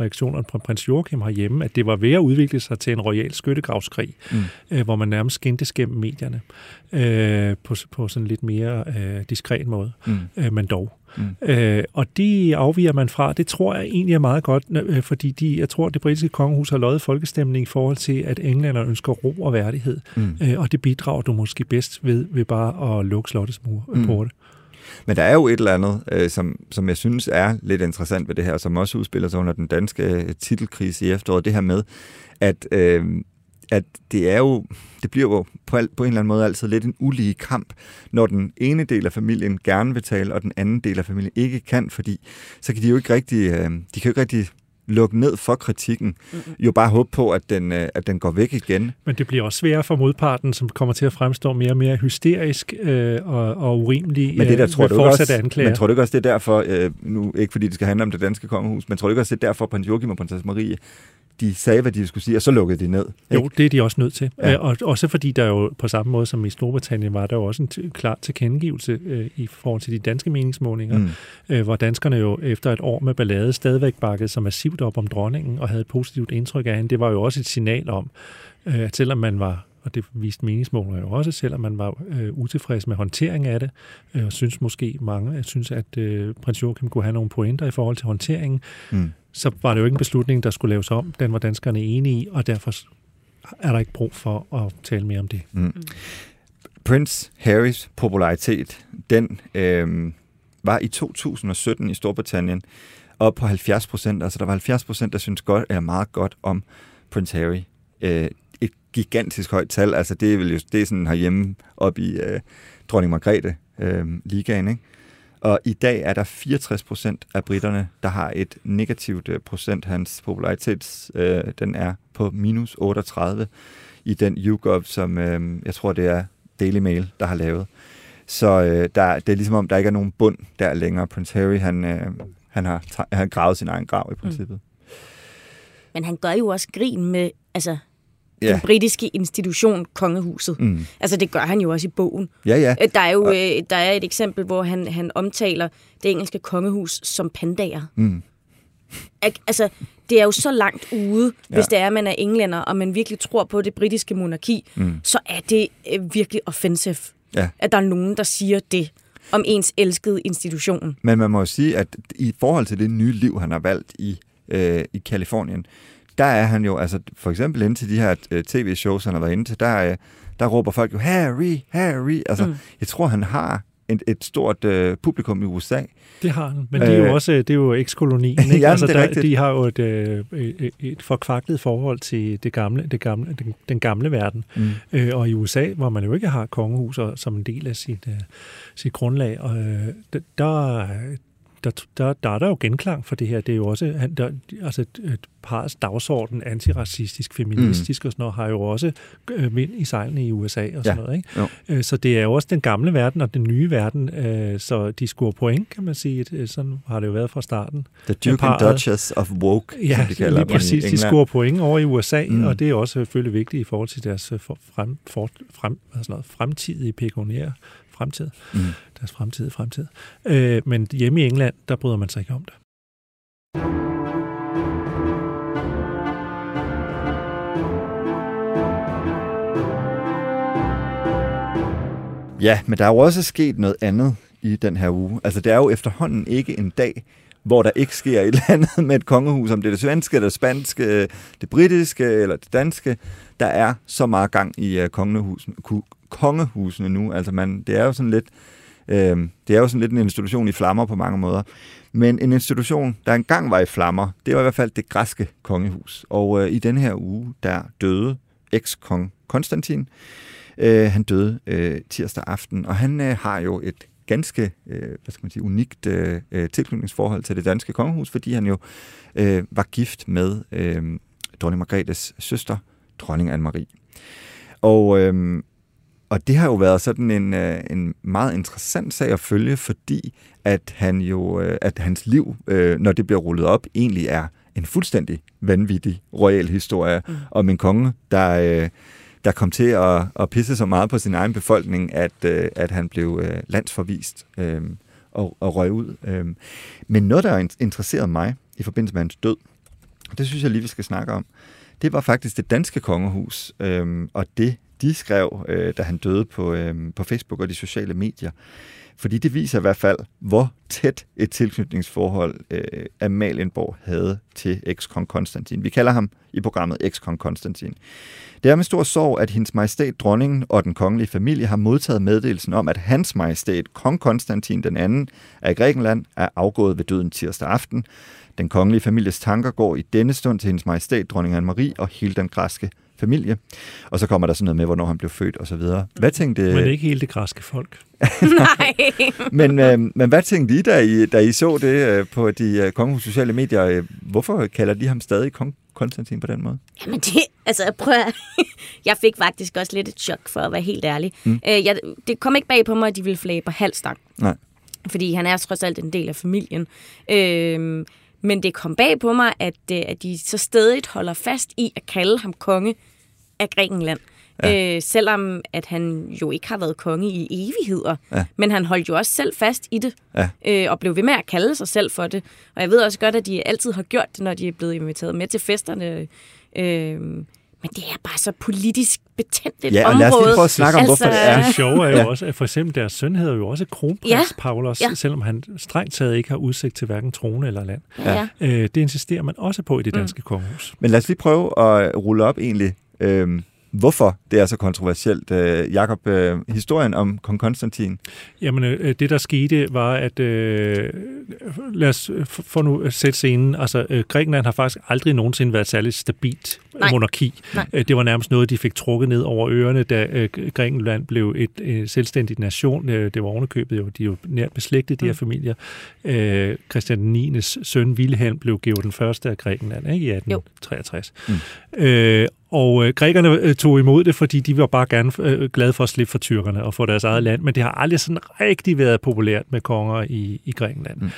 [SPEAKER 3] reaktionerne på prins Joachim herhjemme, at det var ved at udvikle sig til en royal skyttegravskrig, mm. øh, hvor man nærmest skændtes gennem medierne øh, på, på sådan lidt mere øh, diskret måde, mm. øh, men dog. Mm. Øh, og det afviger man fra. Det tror jeg egentlig er meget godt, øh, fordi de, jeg tror, at det britiske kongehus har løjet folkestemning i forhold til, at englænder ønsker ro og værdighed. Mm. Øh, og det bidrager du måske bedst ved, ved bare at lukke slottets mur mm. på det.
[SPEAKER 2] Men der er jo et eller andet, øh, som, som jeg synes er lidt interessant ved det her, som også udspiller sig under den danske øh, titelkrise i efteråret, det her med, at, øh, at det er jo, det bliver jo på, al, på en eller anden måde altid lidt en ulige kamp, når den ene del af familien gerne vil tale, og den anden del af familien ikke kan, fordi så kan de jo ikke rigtig, øh, de kan jo ikke rigtig lukke ned for kritikken. Mm-hmm. Jo bare håbe på, at den, øh, at den går væk igen.
[SPEAKER 3] Men det bliver også sværere for modparten, som kommer til at fremstå mere og mere hysterisk øh, og, og urimelig
[SPEAKER 2] men det der, øh, tror du også, anklager. Men tror du ikke også, det er derfor, øh, nu ikke fordi det skal handle om det danske kongehus, men tror du ikke også, det er derfor, prins Joachim og prinsesse Marie de sagde, hvad de skulle sige, og så lukkede de ned.
[SPEAKER 3] Ikke? Jo, det er de også nødt til. Ja. Og også fordi der jo på samme måde som i Storbritannien var der jo også en klar tilkendegivelse øh, i forhold til de danske meningsmålinger, mm. øh, hvor danskerne jo efter et år med ballade stadigvæk bakkede så massivt op om dronningen og havde et positivt indtryk af hende. Det var jo også et signal om, øh, at selvom man var og det viste meningsmålinger jo også, selvom man var øh, utilfreds med håndtering af det, øh, og synes måske mange, at synes, at øh, prins Joachim kunne have nogle pointer i forhold til håndteringen, mm så var det jo ikke en beslutning, der skulle laves om. Den var danskerne enige i, og derfor er der ikke brug for at tale mere om det. Mm.
[SPEAKER 2] Prince Harrys popularitet, den øh, var i 2017 i Storbritannien op på 70 procent. Altså der var 70 procent, der synes godt, eller meget godt om Prince Harry. Øh, et gigantisk højt tal. Altså det er, vel jo, det er sådan herhjemme op i øh, dronning Margrethe øh, ligaen, ikke? Og i dag er der 64 procent af britterne, der har et negativt øh, procent. Hans popularitet, øh, den er på minus 38 i den YouGov, som øh, jeg tror, det er Daily Mail, der har lavet. Så øh, der, det er ligesom om, der ikke er nogen bund der længere. Prince Harry, han, øh, han, har, han gravet sin egen grav i princippet. Mm.
[SPEAKER 4] Men han gør jo også grin med altså,
[SPEAKER 2] Ja.
[SPEAKER 4] den britiske institution, kongehuset.
[SPEAKER 2] Mm.
[SPEAKER 4] Altså, det gør han jo også i bogen.
[SPEAKER 2] Ja, ja.
[SPEAKER 4] Øh, Der er jo øh, der er et eksempel, hvor han, han omtaler det engelske kongehus som pandager.
[SPEAKER 2] Mm.
[SPEAKER 4] Al- Altså, det er jo så langt ude,
[SPEAKER 2] Ja.
[SPEAKER 4] hvis det er, at man er englænder, og man virkelig tror på det britiske monarki, mm. så er det øh, virkelig offensive,
[SPEAKER 2] Ja.
[SPEAKER 4] at der er nogen, der siger det om ens elskede institution.
[SPEAKER 2] Men man må jo sige, at i forhold til det nye liv, han har valgt i, øh, i Kalifornien, der er han jo, altså for eksempel ind til de her øh, tv-shows, han har været inde til, der, øh, der råber folk jo, Harry, Harry. Altså, mm. jeg tror, han har et, et stort øh, publikum i USA.
[SPEAKER 3] Det har han, men det er jo
[SPEAKER 2] Øh.
[SPEAKER 3] også det er jo ekskolonien. Ikke?
[SPEAKER 2] Jamen,
[SPEAKER 3] altså,
[SPEAKER 2] det er
[SPEAKER 3] der, de har jo et, øh, et, et forkvaklet forhold til det gamle, det gamle, den, den gamle verden.
[SPEAKER 2] Mm.
[SPEAKER 3] Øh, og i USA, hvor man jo ikke har kongehuser som en del af sit, øh, sit grundlag, og, øh, der, der, der, der, er der jo genklang for det her. Det er jo også, han, der, altså et, et parets dagsorden, antiracistisk, feministisk mm. og sådan noget, har jo også øh, vind i sejlene i USA og sådan
[SPEAKER 2] Ja.
[SPEAKER 3] noget. Ikke?
[SPEAKER 2] Jo.
[SPEAKER 3] Øh, Så det er jo også den gamle verden og den nye verden, øh, så de scorer point, kan man sige. Øh, Sådan har det jo været fra starten.
[SPEAKER 2] The Duke and
[SPEAKER 3] parret-
[SPEAKER 2] Duchess of Woke,
[SPEAKER 3] Ja,
[SPEAKER 2] som de kalder
[SPEAKER 3] lige præcis. De scorer point over i USA,
[SPEAKER 2] Mm.
[SPEAKER 3] og det er også selvfølgelig vigtigt i forhold til deres øh, frem, for, frem, hvad sådan noget, fremtidige pekuniære fremtid.
[SPEAKER 2] Mm.
[SPEAKER 3] Deres fremtidige fremtid. Øh, men hjemme i England, der bryder man sig ikke om det.
[SPEAKER 2] Ja, men der er jo også sket noget andet i den her uge. Altså, det er jo efterhånden ikke en dag, hvor der ikke sker et eller andet med et kongehus, om det er det svenske, det spanske, det britiske eller det danske. Der er så meget gang i uh, kongehusene, nu. Altså, man, det er jo sådan lidt... Øh, det er jo sådan lidt en institution i flammer på mange måder. Men en institution, der engang var i flammer, det var i hvert fald det græske kongehus. Og øh, i den her uge, der døde eks-kong Konstantin. Øh, han døde øh, tirsdag aften, og han øh, har jo et ganske øh, hvad skal man sige, unikt øh, øh tilknytningsforhold til det danske kongehus, fordi han jo øh, var gift med øh, dronning Margrethes søster, dronning Anne-Marie. Og, øh, og det har jo været sådan en, øh, en meget interessant sag at følge, fordi at han jo, øh, at hans liv, øh, når det bliver rullet op, egentlig er en fuldstændig vanvittig royal historie mm. om en konge, der, øh, der kom til at, at pisse så meget på sin egen befolkning, at, øh, at han blev øh, landsforvist øh, og, og røg ud. Øh. Men noget, der har interesseret mig i forbindelse med hans død, det synes jeg lige, vi skal snakke om, det var faktisk det danske kongehus, øh, og det de skrev, øh, da han døde på, øh, på Facebook og de sociale medier. Fordi det viser i hvert fald, hvor tæt et tilknytningsforhold øh, Amalienborg havde til ekskong Konstantin. Vi kalder ham i programmet ekskong Konstantin. Det er med stor sorg, at hendes majestæt dronningen og den kongelige familie har modtaget meddelelsen om, at hans majestæt kong Konstantin den anden af Grækenland er afgået ved døden tirsdag aften. Den kongelige families tanker går i denne stund til hendes majestæt dronning Anne-Marie og hele den græske familie. Og så kommer der sådan noget med, hvornår han blev født og så videre. Hvad tænkte...
[SPEAKER 3] Men ikke hele det græske folk.
[SPEAKER 4] Nej.
[SPEAKER 2] men, øh, men hvad tænkte I, da I, da I så det øh, på de øh, kongehus sociale medier? Øh, Hvorfor kalder de ham stadig kong Konstantin på den måde?
[SPEAKER 4] Jamen det, altså prøv at, Jeg fik faktisk også lidt et chok, for at være helt ærlig. Mm. Øh, jeg, det kom ikke bag på mig, at de ville flage på halvstang.
[SPEAKER 2] Nej.
[SPEAKER 4] Fordi han er trods alt en del af familien. Øh, men det kom bag på mig, at, øh, at de så stadig holder fast i at kalde ham konge af Grækenland. Ja. Øh, selvom at han jo ikke har været konge i evigheder.
[SPEAKER 2] Ja.
[SPEAKER 4] Men han holdt jo også selv fast i det.
[SPEAKER 2] Ja.
[SPEAKER 4] Øh, og blev ved med at kalde sig selv for det. Og jeg ved også godt, at de altid har gjort det, når de er blevet inviteret med til festerne. Øh, men det er bare så politisk betændt et
[SPEAKER 2] Ja, og
[SPEAKER 4] område.
[SPEAKER 2] lad os lige prøve at snakke om, hvorfor det er.
[SPEAKER 3] Det sjove er jo
[SPEAKER 2] Ja.
[SPEAKER 3] også, at for eksempel deres søn hedder jo også kronprins
[SPEAKER 4] Ja.
[SPEAKER 3] ja. Paulos,
[SPEAKER 4] Ja.
[SPEAKER 3] ja. selvom han strengt taget ikke har udsigt til hverken trone eller land.
[SPEAKER 4] Ja.
[SPEAKER 3] Øh, det insisterer man også på i det danske mm. kongehus.
[SPEAKER 2] Men lad os lige prøve at rulle op egentlig, øh, hvorfor det er så kontroversielt. Øh, Jakob, øh, historien om kong Konstantin.
[SPEAKER 3] Jamen, øh, øh det der skete var, at øh, lad os øh, få nu øh, sætte scenen. Altså, øh, Grækenland har faktisk aldrig nogensinde været et særligt stabilt
[SPEAKER 4] Nej.
[SPEAKER 3] monarki.
[SPEAKER 4] Nej.
[SPEAKER 3] Øh, Det var nærmest noget, de fik trukket ned over ørerne, da øh, Grækenland blev et øh, selvstændigt nation. Det var ovenikøbet jo, de er jo nært beslægtet, de her familier. Øh, Christian 9. søn Wilhelm blev Georg den første af Grækenland ikke, i 1863. Mm. Øh, og øh, grækerne øh, tog imod det, fordi de var bare gerne øh, glade for at slippe for tyrkerne og få deres eget land, men det har aldrig sådan rigtig været populært med konger i, i Grækenland. Mm.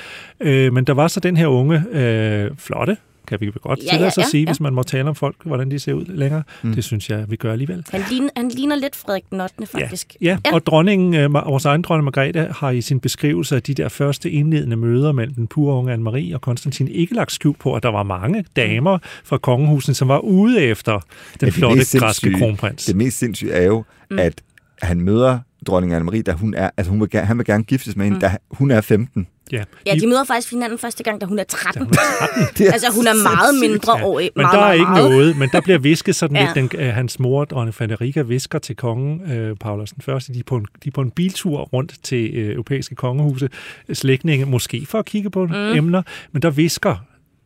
[SPEAKER 3] Øh, men der var så den her unge, øh, flotte, kan vi godt
[SPEAKER 4] Ja,
[SPEAKER 3] tillade os
[SPEAKER 4] ja,
[SPEAKER 3] at
[SPEAKER 4] ja,
[SPEAKER 3] sige,
[SPEAKER 4] ja.
[SPEAKER 3] hvis man må tale om folk, hvordan de ser ud længere. Mm. Det synes jeg, vi gør alligevel.
[SPEAKER 4] Han ligner, han ligner lidt Frederik den 8. faktisk.
[SPEAKER 3] Ja, ja. og dronningen, øh, vores egen dronning Margrethe, har i sin beskrivelse af de der første indledende møder mellem den pure unge Anne-Marie og Konstantin ikke lagt skjul på, at der var mange damer fra kongehusen, som var ude efter den flotte græske kronprins.
[SPEAKER 2] Det mest sindssyge er jo, mm. at han møder dronning Anne-Marie, da hun er, altså hun vil, gerne- han vil gerne giftes med hende, mm. da hun er 15.
[SPEAKER 3] Ja,
[SPEAKER 4] Ja, de møder faktisk hinanden første gang, da hun er 13.
[SPEAKER 2] Det
[SPEAKER 4] altså, hun er meget mindre
[SPEAKER 3] Ja,
[SPEAKER 4] år.
[SPEAKER 3] men
[SPEAKER 4] meget,
[SPEAKER 3] der er
[SPEAKER 4] meget,
[SPEAKER 3] ikke
[SPEAKER 4] meget.
[SPEAKER 3] noget, men der bliver visket sådan
[SPEAKER 4] Ja.
[SPEAKER 3] lidt, den, øh, hans mor, dronning Frederica, visker til kongen, øh, Paulus den første, de er, på en, de er på en biltur rundt til øh, europæiske kongehuse, slægtninge, måske for at kigge på mm. emner, men der visker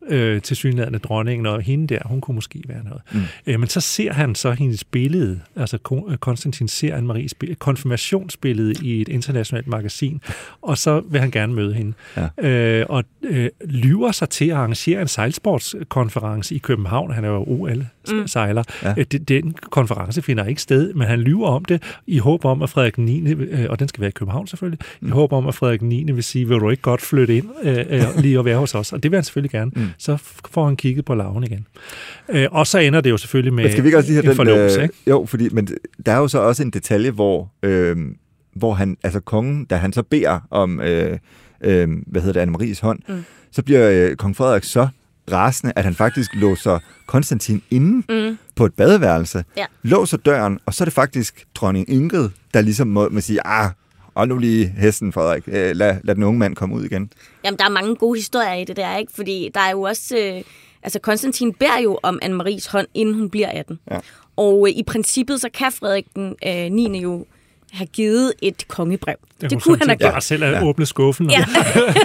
[SPEAKER 3] øh, til synligheden dronningen, og hende der, hun kunne måske være noget. Mm. Øh, men så ser han så hendes billede, altså øh, Konstantin ser Anne-Maries billede, konfirmationsbillede i et internationalt magasin, og så vil han gerne møde hende. Ja. Øh, og øh, lyver sig til at arrangere en sejlsportskonference i København. Han er jo OL-sejler. Mm.
[SPEAKER 2] Ja.
[SPEAKER 3] Øh, den konference finder ikke sted, men han lyver om det i håb om, at Frederik 9., øh, og den skal være i København selvfølgelig, mm. i håb om, at Frederik 9. vil sige, vil du ikke godt flytte ind øh, øh, lige og være hos os? Og det vil han selvfølgelig gerne. Mm. Så får han kigget på laven igen. Øh, og så ender det jo selvfølgelig med
[SPEAKER 2] Men skal vi ikke også lige
[SPEAKER 3] en
[SPEAKER 2] have den...
[SPEAKER 3] forlovelse,
[SPEAKER 2] øh,
[SPEAKER 3] ikke?
[SPEAKER 2] Jo, fordi, men der er jo så også en detalje, hvor, øh, hvor han, altså kongen, da han så beder om, øh, øh, hvad hedder det, Anne-Maries hånd, mm. så bliver øh, kong Frederik så rasende, at han faktisk låser Konstantin inde mm. på et badeværelse,
[SPEAKER 4] Ja.
[SPEAKER 2] låser døren, og så er det faktisk dronning Ingrid, der ligesom må, må sige, ah, og nu lige hesten, Frederik, øh, lad, lad den unge mand komme ud igen.
[SPEAKER 4] Jamen, der er mange gode historier i det der, ikke? Fordi der er jo også... Øh, altså, Konstantin beder jo om Anne-Maries hånd, inden hun bliver 18.
[SPEAKER 2] Ja.
[SPEAKER 4] Og øh, i princippet, så kan Frederik den øh, 9. jo have givet et kongebrev. Det, det kunne han have
[SPEAKER 3] set bare
[SPEAKER 4] gjort.
[SPEAKER 3] selv at åbne skuffen.
[SPEAKER 4] Ja.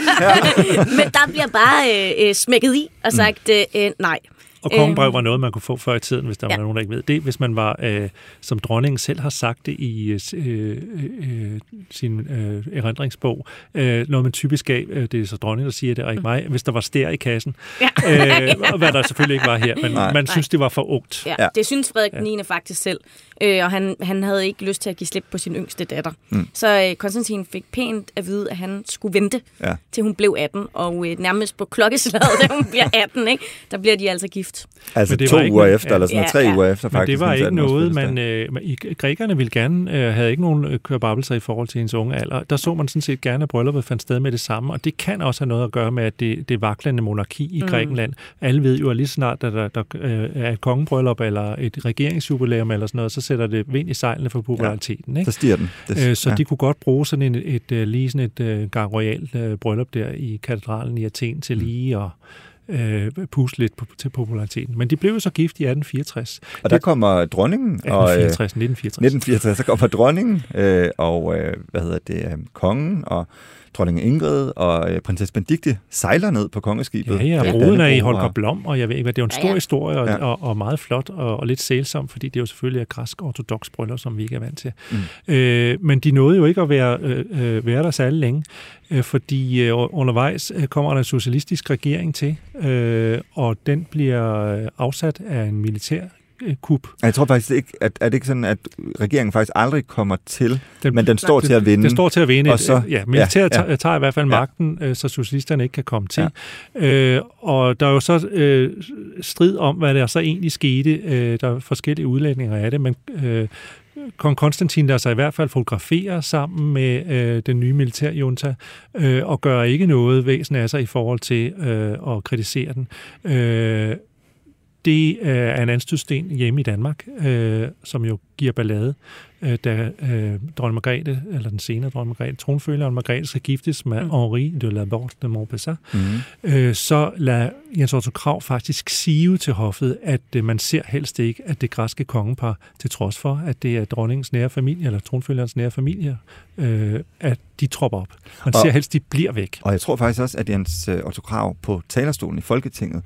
[SPEAKER 4] Men der bliver bare øh, øh, smækket i og sagt øh, øh, nej.
[SPEAKER 3] Og kongebrev
[SPEAKER 4] Øhm.
[SPEAKER 3] var noget, man kunne få før i tiden, hvis der ja.
[SPEAKER 4] Ja.
[SPEAKER 3] var nogen, der ikke ved det. Hvis man var, øh, som dronningen selv har sagt det i øh, s- øh, øh, sin øh, erindringsbog, øh, noget man typisk gav, øh, det er så dronningen, der siger det, og ikke mig, hvis der var stær i kassen.
[SPEAKER 4] Ja.
[SPEAKER 3] Øh, og hvad der selvfølgelig ikke var her, men
[SPEAKER 2] Nej.
[SPEAKER 3] man synes, det var for ungt.
[SPEAKER 4] Ja,
[SPEAKER 2] Ja.
[SPEAKER 4] ja. Det synes Frederik den 9. faktisk selv. Øh, og han, han havde ikke lyst til at give slip på sin yngste datter. Mm. Så øh, Konstantin fik pænt at vide, at han skulle vente,
[SPEAKER 2] Ja.
[SPEAKER 4] til hun blev 18. Og øh, nærmest på klokkeslaget, da hun bliver 18, ikke? der bliver de altså gift.
[SPEAKER 2] Altså
[SPEAKER 3] Men det
[SPEAKER 2] to
[SPEAKER 3] var ikke
[SPEAKER 2] uger
[SPEAKER 3] noget-
[SPEAKER 2] efter, eller sådan
[SPEAKER 4] Ja,
[SPEAKER 2] tre
[SPEAKER 4] ja.
[SPEAKER 2] uger efter
[SPEAKER 3] Men
[SPEAKER 2] faktisk.
[SPEAKER 3] det var ikke
[SPEAKER 2] 18-års
[SPEAKER 3] noget, man... Øh, i, grækerne ville gerne, øh, havde ikke nogen øh, kørbabelser i forhold til hendes unge alder. Der så man sådan set gerne, at brylluppet fandt sted med det samme, og det kan også have noget at gøre med, at det, det vaklende monarki i mm. Grækenland. Alle ved jo, at lige snart der, der, der øh, er et kongebryllup eller et regeringsjubilæum eller sådan noget, så sætter det vind i sejlene for populariteten. Ikke?
[SPEAKER 2] Så stiger den. Det,
[SPEAKER 3] Øh, så ja. de kunne godt bruge sådan et, et, et lige sådan et uh, gang royalt uh, bryllup der i katedralen i Athen til lige at øh, puste lidt på, til populariteten. Men de blev jo så gift i 1864.
[SPEAKER 2] Og der kommer dronningen, og øh,
[SPEAKER 3] 1864, 1964.
[SPEAKER 2] 1964, så kommer dronningen, øh, og øh, hvad hedder det, øh, kongen, og dronning Ingrid og øh, prinsesse Benedikte sejler ned på kongeskibet.
[SPEAKER 3] Ja, ja, bruden er i Holger
[SPEAKER 2] og-
[SPEAKER 3] Blom, og jeg ved ikke hvad, det er jo en
[SPEAKER 4] Ja,
[SPEAKER 3] stor
[SPEAKER 4] ja.
[SPEAKER 3] historie, og,
[SPEAKER 2] Ja.
[SPEAKER 3] og, og meget flot, og, og lidt sælsom, fordi det er jo selvfølgelig et græsk ortodox bryllup, som vi ikke er vant til. Mm. Øh, men de nåede jo ikke at være, øh, øh, være der særlig længe, øh, fordi øh, undervejs øh, kommer der en socialistisk regering til, øh, og den bliver øh, afsat af en militær kup.
[SPEAKER 2] Jeg tror faktisk ikke, at er det ikke sådan, at regeringen faktisk aldrig kommer til,
[SPEAKER 3] Den-
[SPEAKER 2] men den står til at vinde.
[SPEAKER 3] Den står til at vinde.
[SPEAKER 2] Og så-
[SPEAKER 3] ja, militæret
[SPEAKER 2] ja,
[SPEAKER 3] ja, tager i hvert fald magten, ja. så socialisterne ikke kan komme til. Ja. Øh, og der er jo så øh, strid om, hvad der så egentlig skete. Øh, der er forskellige udlægninger af det, men øh, kong Konstantin lader sig i hvert fald fotografere sammen med øh, den nye militærjunta, øh, og gør ikke noget væsen af sig i forhold til øh, at kritisere den. Øh, det er en anstødsten hjemme i Danmark, øh, som jo giver ballade, øh, da øh, dronning Margrethe, eller den senere dronning Margrethe, tronfølgeren Margrethe, skal giftes med mm. Henri de la Porte de Montpessat,
[SPEAKER 2] Mm.
[SPEAKER 3] øh, så lader Jens Otto Krav faktisk sige til hoffet, at øh, man ser helst ikke, at det græske kongepar, til trods for, at det er dronningens nære familie, eller tronfølgerens nære familie, øh, at de tropper op. Man
[SPEAKER 2] Og-
[SPEAKER 3] ser helst, de bliver væk.
[SPEAKER 2] Og jeg tror faktisk også, at Jens øh, Otto Krav på talerstolen i Folketinget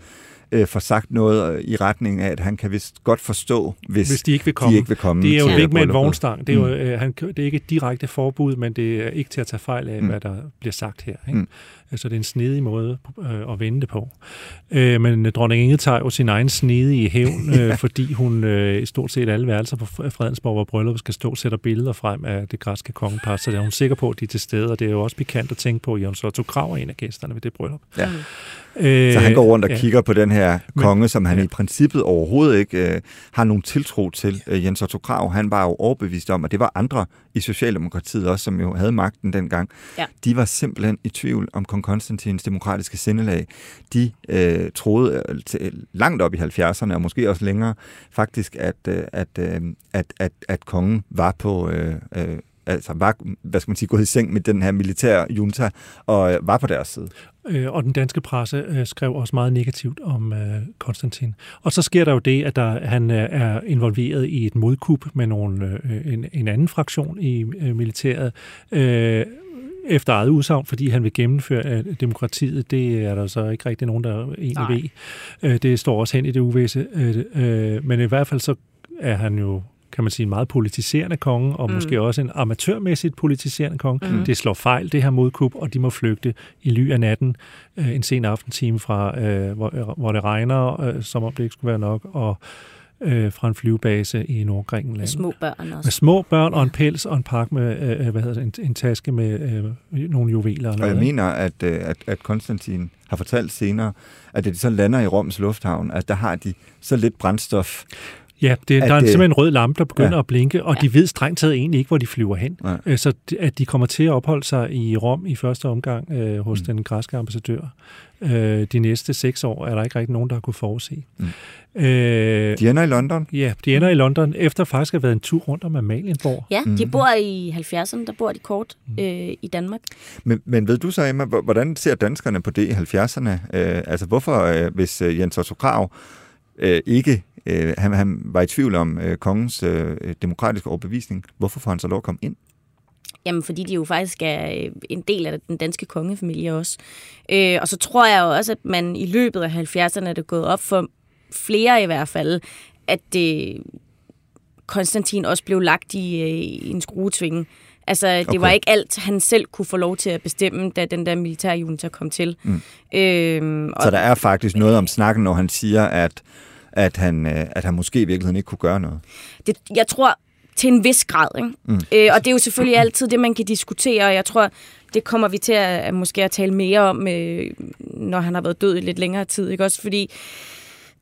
[SPEAKER 2] øh, får sagt noget øh, i retning af, at han kan vist godt forstå, hvis,
[SPEAKER 3] Hvis de ikke vil komme.
[SPEAKER 2] de ikke vil komme
[SPEAKER 3] Det er jo ikke med en vognstang. Det er, jo,
[SPEAKER 2] Mm.
[SPEAKER 3] øh, han, det er ikke et direkte forbud, men det er ikke til at tage fejl af,
[SPEAKER 2] Mm.
[SPEAKER 3] hvad der bliver sagt her. Ikke?
[SPEAKER 2] Mm.
[SPEAKER 3] Så det er en snedig måde øh, at vende det på. Øh, men øh, dronning Inge tager jo sin egen snedige hævn, øh, fordi hun øh, i stort set alle værelser på Fre- Fredensborg, hvor brylluppet skal stå, sætter billeder frem af det græske kongepar, så er hun sikker på, at de er til stede, og det er jo også pikant at tænke på, at Jens Otto Krav er en af gæsterne ved det bryllup.
[SPEAKER 2] Ja.
[SPEAKER 3] Øh,
[SPEAKER 2] Så han går rundt og
[SPEAKER 3] ja.
[SPEAKER 2] kigger på den her
[SPEAKER 3] Men-
[SPEAKER 2] konge, som han
[SPEAKER 3] ja.
[SPEAKER 2] i princippet overhovedet ikke øh, har nogen tiltro til. Øh, Jens Otto Krav, han var jo overbevist om, at det var andre i Socialdemokratiet også, som jo havde magten dengang.
[SPEAKER 4] Ja.
[SPEAKER 2] De var simpelthen i tvivl om kong Konstantins demokratiske sindelag. De øh, troede øh, til, langt op i 70'erne, og måske også længere, faktisk, at, øh, at, øh, at, at, at kongen var på... Øh, øh, altså var, hvad skal man sige, gået i seng med den her militære junta, og øh, var på deres side.
[SPEAKER 3] Øh, og den danske presse øh, skrev også meget negativt om øh, Konstantin. Og så sker der jo det, at der, han øh, er involveret i et modkup med nogle, øh, en, en anden fraktion i øh, militæret, øh, efter eget udsagn, fordi han vil gennemføre demokratiet. Det er der så ikke rigtig nogen, der egentlig
[SPEAKER 4] Nej.
[SPEAKER 3] ved. Det står også hen i det uvisse. Men i hvert fald så er han jo kan man sige, en meget politiserende konge, og mm. måske også en amatørmæssigt politiserende konge. Mm. Det slår fejl, det her modkup, og de må flygte i ly af natten øh, en sen aftentime fra, øh, hvor, hvor det regner, øh, som om det ikke skulle være nok, og øh, fra en flyvebase i Nordgrækenland.
[SPEAKER 4] Med små børn
[SPEAKER 3] Med
[SPEAKER 4] også.
[SPEAKER 3] små børn og en pels og en pakke med, øh, hvad hedder det, en, en taske med øh, nogle juveler. Og
[SPEAKER 2] Og
[SPEAKER 3] noget,
[SPEAKER 2] jeg mener, at, øh, at, at Konstantin har fortalt senere, at da de så lander i Roms lufthavn, at der har de så lidt brændstof.
[SPEAKER 3] Ja, det,
[SPEAKER 2] at
[SPEAKER 3] der er
[SPEAKER 2] det-
[SPEAKER 3] simpelthen en rød lampe, der begynder
[SPEAKER 2] Ja.
[SPEAKER 3] at blinke, og de ved strengt taget egentlig ikke, hvor de flyver hen.
[SPEAKER 2] Nej.
[SPEAKER 3] Øh, Så at de kommer til at opholde sig i Rom i første omgang øh, hos mm. den græske ambassadør. Øh, de næste seks år er der ikke rigtig nogen, der har kunne forudse.
[SPEAKER 2] Mm.
[SPEAKER 3] Øh,
[SPEAKER 2] De ender i London.
[SPEAKER 3] ja, de ender i London, efter faktisk at have været en tur rundt om Amalienborg.
[SPEAKER 4] Ja, de
[SPEAKER 2] Mhm.
[SPEAKER 4] bor i 70'erne, der bor de kort øh, i Danmark.
[SPEAKER 2] Men, men ved du så, Emma, hvor- hvordan ser danskerne på det i 70'erne? Øh, altså hvorfor, øh, hvis øh, Jens Otto Krav øh, ikke øh, han, han var i tvivl om øh, kongens øh, demokratiske overbevisning, hvorfor får han så lov at komme ind?
[SPEAKER 4] Jamen, fordi de jo faktisk er øh, en del af den danske kongefamilie også. Øh, og så tror jeg jo også, at man i løbet af 70'erne er det gået op for flere i hvert fald, at det, Konstantin også blev lagt i, øh, i en skruetvinge. Altså, det
[SPEAKER 2] Okay.
[SPEAKER 4] var ikke alt, han selv kunne få lov til at bestemme, da den der militærjunta kom til. Mm. Øhm, og
[SPEAKER 2] Så der er faktisk noget om snakken, når han siger, at, at, han, øh, at han måske i virkeligheden ikke kunne gøre noget.
[SPEAKER 4] det, jeg tror til en vis grad. Ikke? Mm. Øh, og det er jo selvfølgelig altid det, man kan diskutere, og jeg tror, det kommer vi til at, at måske at tale mere om, øh, når han har været død i lidt længere tid. Ikke? Også fordi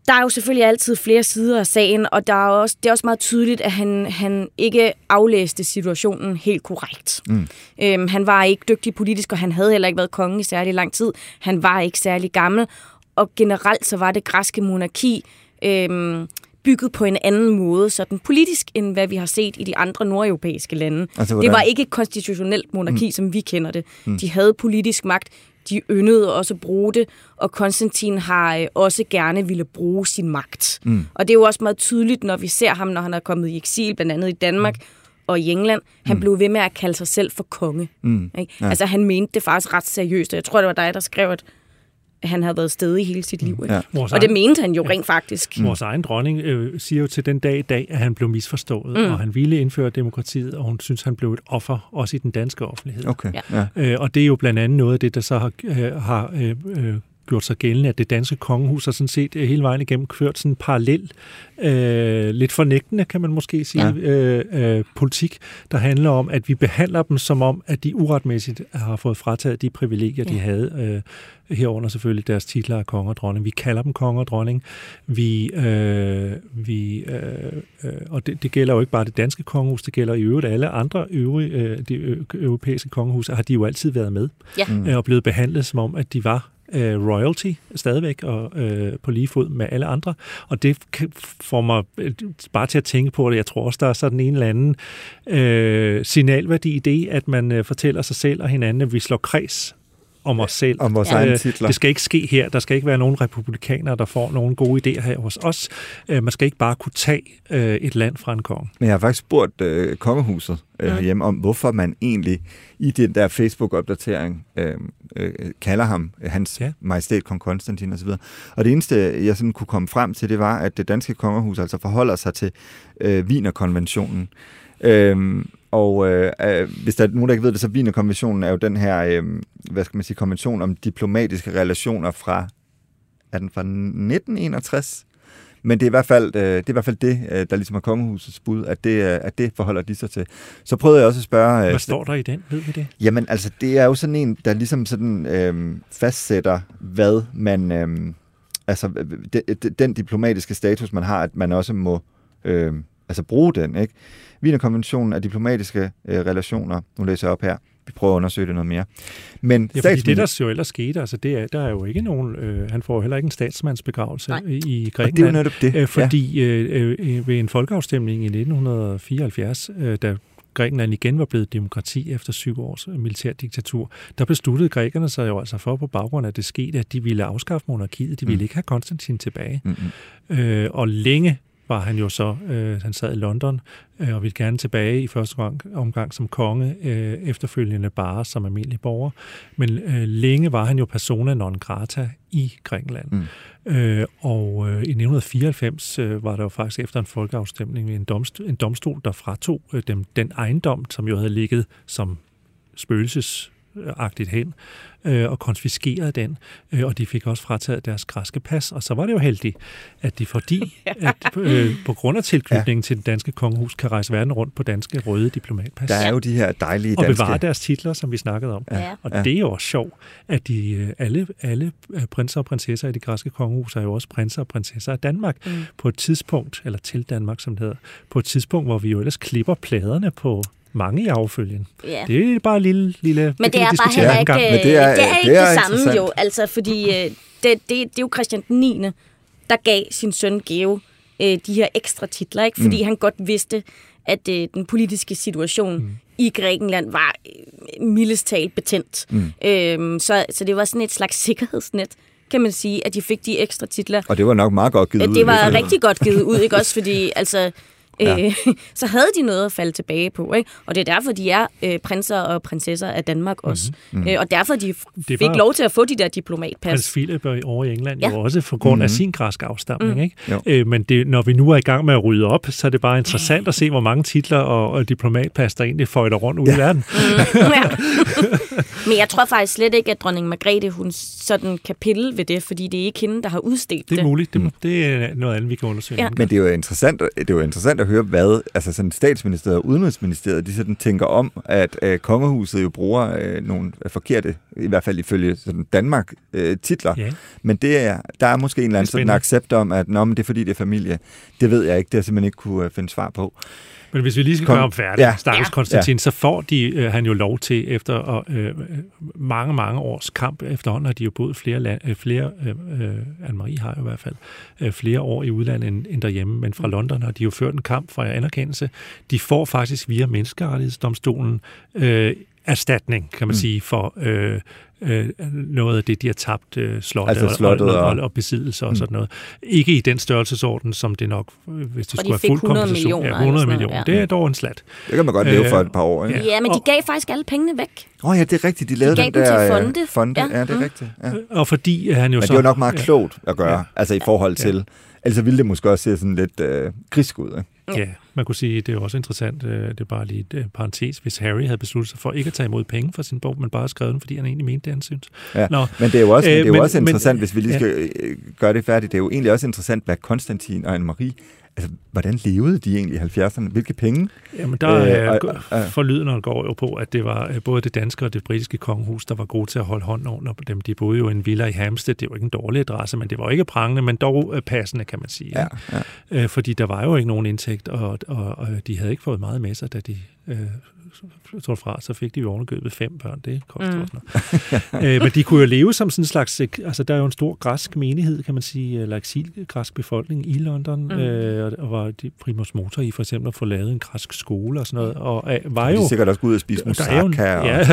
[SPEAKER 4] der er jo selvfølgelig altid flere sider af sagen, og der er også, det er også meget tydeligt, at han, han ikke aflæste situationen helt korrekt. Mm. Øhm, han var ikke dygtig politisk, og han havde heller ikke været konge i særlig lang tid. Han var ikke særlig gammel, og generelt så var det græske monarki øhm, bygget på en anden måde, sådan politisk, end hvad vi har set i de andre nordeuropæiske lande.
[SPEAKER 2] Altså,
[SPEAKER 4] det var ikke et konstitutionelt monarki, mm. som vi kender det. Mm. De havde politisk magt, de yndede også at bruge det, og Konstantin har øh, også gerne ville bruge sin magt. Mm. Og det er jo også meget tydeligt, når vi ser ham, når han er kommet i eksil, blandt andet i Danmark mm. og i England. Han mm. blev ved med at kalde sig selv for konge. Mm. Ikke? Ja. Altså han mente det faktisk ret seriøst, og jeg tror, det var dig, der skrev, at han havde været stedig hele sit liv. Ikke?
[SPEAKER 2] Ja.
[SPEAKER 3] Vores
[SPEAKER 4] Og det mente han jo rent faktisk.
[SPEAKER 3] Vores egen dronning øh, siger jo til den dag i dag, at han blev misforstået, mm. og han ville indføre demokratiet, og hun synes, han blev et offer, også i den danske offentlighed.
[SPEAKER 2] Okay.
[SPEAKER 4] Ja.
[SPEAKER 2] Ja.
[SPEAKER 3] Øh, og det er jo blandt andet noget af det, der så har, øh, har øh, øh, gjort sig gældende, at det danske kongehus har sådan set øh, hele vejen igennem kørt sådan en parallel, øh, lidt fornægtende, kan man måske sige, ja. øh, øh, politik, der handler om, at vi behandler dem som om, at de uretmæssigt har fået frataget de privilegier, ja. de havde, øh, herunder selvfølgelig deres titler af konge og dronning. Vi kalder dem konge og dronning. Vi, øh, vi, øh, øh, og det, det gælder jo ikke bare det danske kongehus, det gælder i øvrigt alle andre øvrige øh, de ø- europæiske kongehus, har de jo altid været med
[SPEAKER 4] Ja.
[SPEAKER 3] mm. og blevet behandlet som om, at de var øh, royalty stadigvæk og øh, på lige fod med alle andre. Og det får mig øh, bare til at tænke på det. Jeg tror også, der er sådan en eller anden øh, signalværdi i det, at man øh, fortæller sig selv og hinanden, at vi slår kreds om os selv.
[SPEAKER 2] Om vores
[SPEAKER 3] Øh,
[SPEAKER 2] egne titler.
[SPEAKER 3] Det skal ikke ske her. Der skal ikke være nogen republikanere, der får nogle gode idéer her hos os. Øh, man skal ikke bare kunne tage øh, et land fra en konge.
[SPEAKER 2] Men jeg har faktisk spurgt øh, kongehuset øh, herhjemme om, hvorfor man egentlig i den der Facebook-opdatering øh, øh, kalder ham øh, hans
[SPEAKER 3] Ja.
[SPEAKER 2] ja. majestæt kong Konstantin osv. Og det eneste, jeg sådan kunne komme frem til, det var, at det danske kongehus altså forholder sig til øh, Wienerkonventionen. Øhm, og øh, øh, hvis der er nogen, der ikke ved det, så Wienerkonventionen er jo den her, øh, hvad skal man sige, konvention om diplomatiske relationer fra, er den fra 1961? Men det er i hvert fald øh, det, er i hvert fald det øh, der ligesom er kongehusets bud, at det, øh, at det forholder de sig til. Så prøvede jeg også at spørge... øh,
[SPEAKER 3] Hvad står der i den? Ved vi det?
[SPEAKER 2] Jamen, altså, det er jo sådan en, der ligesom sådan øh, fastsætter, hvad man... Øh, altså, de, de, den diplomatiske status, man har, at man også må øh, altså bruge den, ikke? Wienerkonventionen er diplomatiske øh, relationer. Nu læser jeg op her. Vi prøver at undersøge det noget mere. Men
[SPEAKER 3] Ja, fordi det, der jo ellers skete, altså det er, der er jo ikke nogen, øh, han får heller ikke en statsmandsbegravelse
[SPEAKER 4] Nej.
[SPEAKER 3] i, i
[SPEAKER 2] og det er jo
[SPEAKER 3] Grækenland.
[SPEAKER 2] netop det.
[SPEAKER 3] Øh, fordi øh, øh, ved en folkeafstemning i 1974, øh, da Grækenland igen var blevet demokrati efter syv års øh, militærdiktatur, der besluttede grækerne sig jo altså for på baggrund af det skete, at de ville afskaffe monarkiet. De ville
[SPEAKER 2] Mm.
[SPEAKER 3] ikke have Konstantin tilbage.
[SPEAKER 2] Mm-mm.
[SPEAKER 3] Øh, og længe var han jo så, øh, han sad i London, øh, og ville gerne tilbage i første gang, omgang som konge, øh, efterfølgende bare som almindelig borger. Men øh, længe var han jo persona non grata i Grækenland.
[SPEAKER 2] Mm.
[SPEAKER 3] Øh, og øh, i 1994 øh, var der jo faktisk efter en folkeafstemning en domstol, en domstol der fratog øh, dem den ejendom, som jo havde ligget som spøgelsesagtigt hen, øh, og konfiskerede den, øh, og de fik også frataget deres græske pas. Og så var det jo heldigt, at de fordi, at øh, på grund af tilknytningen ja. til det danske kongehus, kan rejse verden rundt på danske røde diplomatpas.
[SPEAKER 2] Der er jo de her dejlige
[SPEAKER 3] og
[SPEAKER 2] danske...
[SPEAKER 3] bevare deres titler, som vi snakkede om.
[SPEAKER 4] Ja.
[SPEAKER 3] Og
[SPEAKER 2] Ja.
[SPEAKER 3] det er jo også sjovt, at de, øh, alle, alle øh, prinser og prinsesser i det græske kongehus er jo også prinser og prinsesser af Danmark mm. på et tidspunkt, eller til Danmark, som det hedder, på et tidspunkt, hvor vi jo ellers klipper pladerne på mange i affølgen.
[SPEAKER 4] Ja.
[SPEAKER 3] Det er bare en lille... lille
[SPEAKER 4] Men det er bare heller ikke,
[SPEAKER 3] gang.
[SPEAKER 4] øh,
[SPEAKER 2] Men
[SPEAKER 4] det er, det er ikke det,
[SPEAKER 2] er
[SPEAKER 4] samme
[SPEAKER 2] interessant.
[SPEAKER 4] jo, altså fordi øh, det, det, det er jo Christian den 9., der gav sin søn Geo øh, de her ekstra titler, ikke? fordi mm. han godt vidste, at øh, den politiske situation mm. i Grækenland var øh, mildest talt betændt. Mm. Øhm, så, så det var sådan et slags sikkerhedsnet, kan man sige, at de fik de ekstra titler.
[SPEAKER 2] Og det var nok meget godt givet
[SPEAKER 4] Ja,
[SPEAKER 2] ud.
[SPEAKER 4] det var rigtig godt givet ud, ikke også? Fordi altså,
[SPEAKER 2] Ja.
[SPEAKER 4] øh, så havde de noget at falde tilbage på, ikke? Og det er derfor, de er øh, prinser og prinsesser af Danmark også. Mm-hmm. Øh, og derfor, de f-
[SPEAKER 3] Det
[SPEAKER 4] fik lov til at få de der
[SPEAKER 3] Prins
[SPEAKER 4] diplomatpas.
[SPEAKER 3] Philip er over i England
[SPEAKER 4] Ja.
[SPEAKER 3] jo også for grund af sin græske afstamning.
[SPEAKER 4] Mm.
[SPEAKER 3] Ikke?
[SPEAKER 2] Jo.
[SPEAKER 3] Øh, men det, når vi nu er i gang med at rydde op, så er det bare interessant at se, hvor mange titler og, og diplomatpas, der egentlig føjter rundt ud i verden.
[SPEAKER 4] ja. Men jeg tror faktisk slet ikke, at dronning Margrethe, hun sådan kan pille ved det, fordi det er ikke hende, der har udstedt
[SPEAKER 3] Det
[SPEAKER 4] det.
[SPEAKER 3] er muligt. Det, det er noget andet, vi kan undersøge.
[SPEAKER 4] Ja.
[SPEAKER 2] Men det er jo interessant, det er jo interessant at høre, hvad altså sådan statsministeriet og udenrigsministeriet, de sådan tænker om, at øh, kongehuset jo bruger øh, nogle forkerte, i hvert fald ifølge sådan Danmark, øh, titler.
[SPEAKER 3] Ja.
[SPEAKER 2] Men det er, der er måske en eller anden sådan accept om, at Nå, men det er fordi, det er familie. Det ved jeg ikke, det har jeg simpelthen ikke kunne øh, finde svar på.
[SPEAKER 3] Men hvis vi lige skal
[SPEAKER 2] Kom.
[SPEAKER 3] gøre om færdig,
[SPEAKER 2] Ja.
[SPEAKER 3] Stakkels
[SPEAKER 4] Ja.
[SPEAKER 3] Konstantin, ja. så får de, øh, han jo lov til, efter øh, mange, mange års kamp, efterhånden har de jo boet flere, land, øh, flere øh, øh, Anne-Marie har jo i hvert fald, øh, flere år i udlandet end, end derhjemme, men fra London har de jo ført en kamp for anerkendelse. De får faktisk via menneskerettighedsdomstolen øh, erstatning, kan man mm. sige, for øh, øh, noget af det, de har tabt øh, slottet,
[SPEAKER 2] Altså
[SPEAKER 3] og,
[SPEAKER 2] slottet
[SPEAKER 3] og, og,
[SPEAKER 2] og-
[SPEAKER 3] og besiddelser og sådan noget. Ikke i den størrelsesorden, som det nok, øh, hvis det
[SPEAKER 4] de
[SPEAKER 3] skulle være fuld
[SPEAKER 4] 100
[SPEAKER 3] kompensation.
[SPEAKER 4] millioner
[SPEAKER 3] Ja,
[SPEAKER 4] eller
[SPEAKER 3] 100
[SPEAKER 4] sådan noget,
[SPEAKER 3] millioner.
[SPEAKER 4] ja.
[SPEAKER 3] Det er dog en slat.
[SPEAKER 2] Det kan man godt leve
[SPEAKER 3] Øh,
[SPEAKER 2] for et par år, ikke?
[SPEAKER 3] ja.
[SPEAKER 4] Ja, men de
[SPEAKER 3] Og-
[SPEAKER 4] gav faktisk alle pengene væk.
[SPEAKER 2] Åh oh, ja, det er rigtigt, de lavede
[SPEAKER 4] gav
[SPEAKER 2] den
[SPEAKER 4] dem til
[SPEAKER 2] der øh,
[SPEAKER 4] fonde.
[SPEAKER 2] fonde. Ja,
[SPEAKER 4] Ja.
[SPEAKER 2] ja det er
[SPEAKER 4] Mm.
[SPEAKER 2] rigtigt. Ja.
[SPEAKER 3] Og fordi øh, han jo
[SPEAKER 2] Men
[SPEAKER 3] så...
[SPEAKER 2] det var nok meget
[SPEAKER 3] ja,
[SPEAKER 2] klogt at gøre,
[SPEAKER 3] Ja.
[SPEAKER 2] altså i forhold til... Ellers så ville det måske også se sådan lidt øh, grisk ud, ikke?
[SPEAKER 3] Ja, man kunne sige, det er jo også interessant, øh, det er bare lige et øh, parentes, hvis Harry havde besluttet sig for ikke at tage imod penge for sin bog, men bare skrevet den, fordi han egentlig mente det, han synes.
[SPEAKER 2] Ja.
[SPEAKER 3] Nå,
[SPEAKER 2] Men det er jo også,
[SPEAKER 3] Øh,
[SPEAKER 2] det er jo
[SPEAKER 3] men-
[SPEAKER 2] også
[SPEAKER 3] men-
[SPEAKER 2] interessant, hvis vi lige
[SPEAKER 3] ja.
[SPEAKER 2] skal øh, gøre det færdigt, det er jo egentlig også interessant, hvad Konstantin og Anne-Marie, altså hvordan levede de egentlig i 70'erne? Hvilke penge?
[SPEAKER 3] Jamen, der
[SPEAKER 2] Øh,
[SPEAKER 3] øh, øh, forlydende går jo på, at det var øh, både det danske og det britiske kongehus, der var gode til at holde hånden under dem. De boede jo i en villa i Hampstead. Det var ikke en dårlig adresse, men det var ikke prangende, men dog øh, passende, kan man sige.
[SPEAKER 2] Ja, ja.
[SPEAKER 3] Øh, fordi der var jo ikke nogen indtægt, og, og, og de havde ikke fået meget med sig, da de øh, så fra, så fik de jo ovenikøbet fem børn. Det koster mm. også noget. øh, men de kunne jo leve som sådan en slags... Altså, der er jo en stor græsk menighed, kan man sige, eller eksilgræsk befolkning i London, mm. øh, og var de primus motor i for eksempel at få lavet en græsk skole og sådan noget. Og øh, var jo...
[SPEAKER 2] De sikkert også ud og spise moussaka.
[SPEAKER 3] Og... Ja,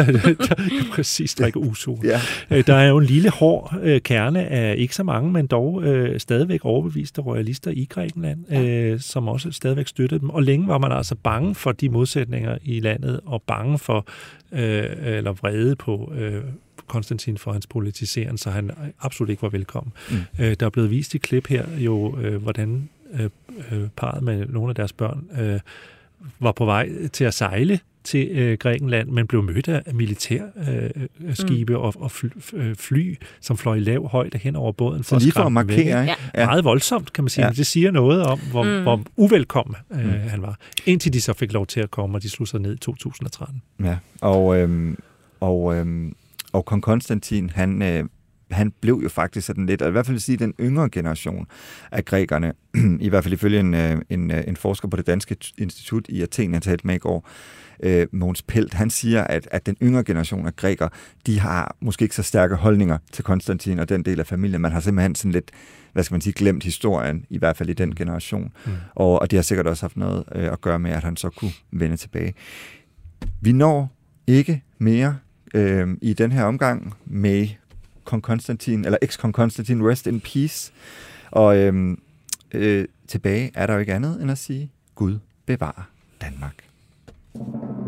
[SPEAKER 3] der, præcis, drikke uso. ja. øh, der er jo en lille hård øh, kerne af ikke så mange, men dog øh, stadigvæk overbeviste royalister i Grækenland, øh, som også stadigvæk støttede dem. Og længe var man altså bange for de modsætninger i landet, og bange for, øh, eller vrede på øh, Konstantin for hans politisering, så han absolut ikke var velkommen. Mm. Øh, der er blevet vist i klip her jo, øh, hvordan øh, øh, parret med nogle af deres børn øh, var på vej til at sejle til øh, Grækenland, men blev mødt af militærskibe øh, mm. og, og fly, øh, fly, som fløj i lav højde hen over båden.
[SPEAKER 2] For Så lige for at markere, ikke?
[SPEAKER 3] Ja. Meget voldsomt, kan man sige. Ja. det siger noget om, hvor, mm. hvor uvelkommen øh, mm. han var. Indtil de så fik lov til at komme, og de slog sig ned i 2013.
[SPEAKER 2] Ja, og, øhm, og, øhm, og kong Konstantin, han... Øh, han blev jo faktisk sådan lidt, i hvert fald sige den yngre generation af grækerne, i hvert fald ifølge en, øh, en, øh, en forsker på det danske institut i Athen, jeg talte med i går, øh, Måns Pelt, han siger, at, at den yngre generation af grækere, de har måske ikke så stærke holdninger til Konstantin og den del af familien. Man har simpelthen sådan lidt, hvad skal man sige, glemt historien, i hvert fald i den generation. Mm. Og, og det har sikkert også haft noget øh, at gøre med, at han så kunne vende tilbage. Vi når ikke mere øh, i den her omgang med kong Konstantin, eller eks-kong Konstantin, rest in peace. Og øh, øh, tilbage er der jo ikke andet end at sige, Gud bevarer Danmark. you.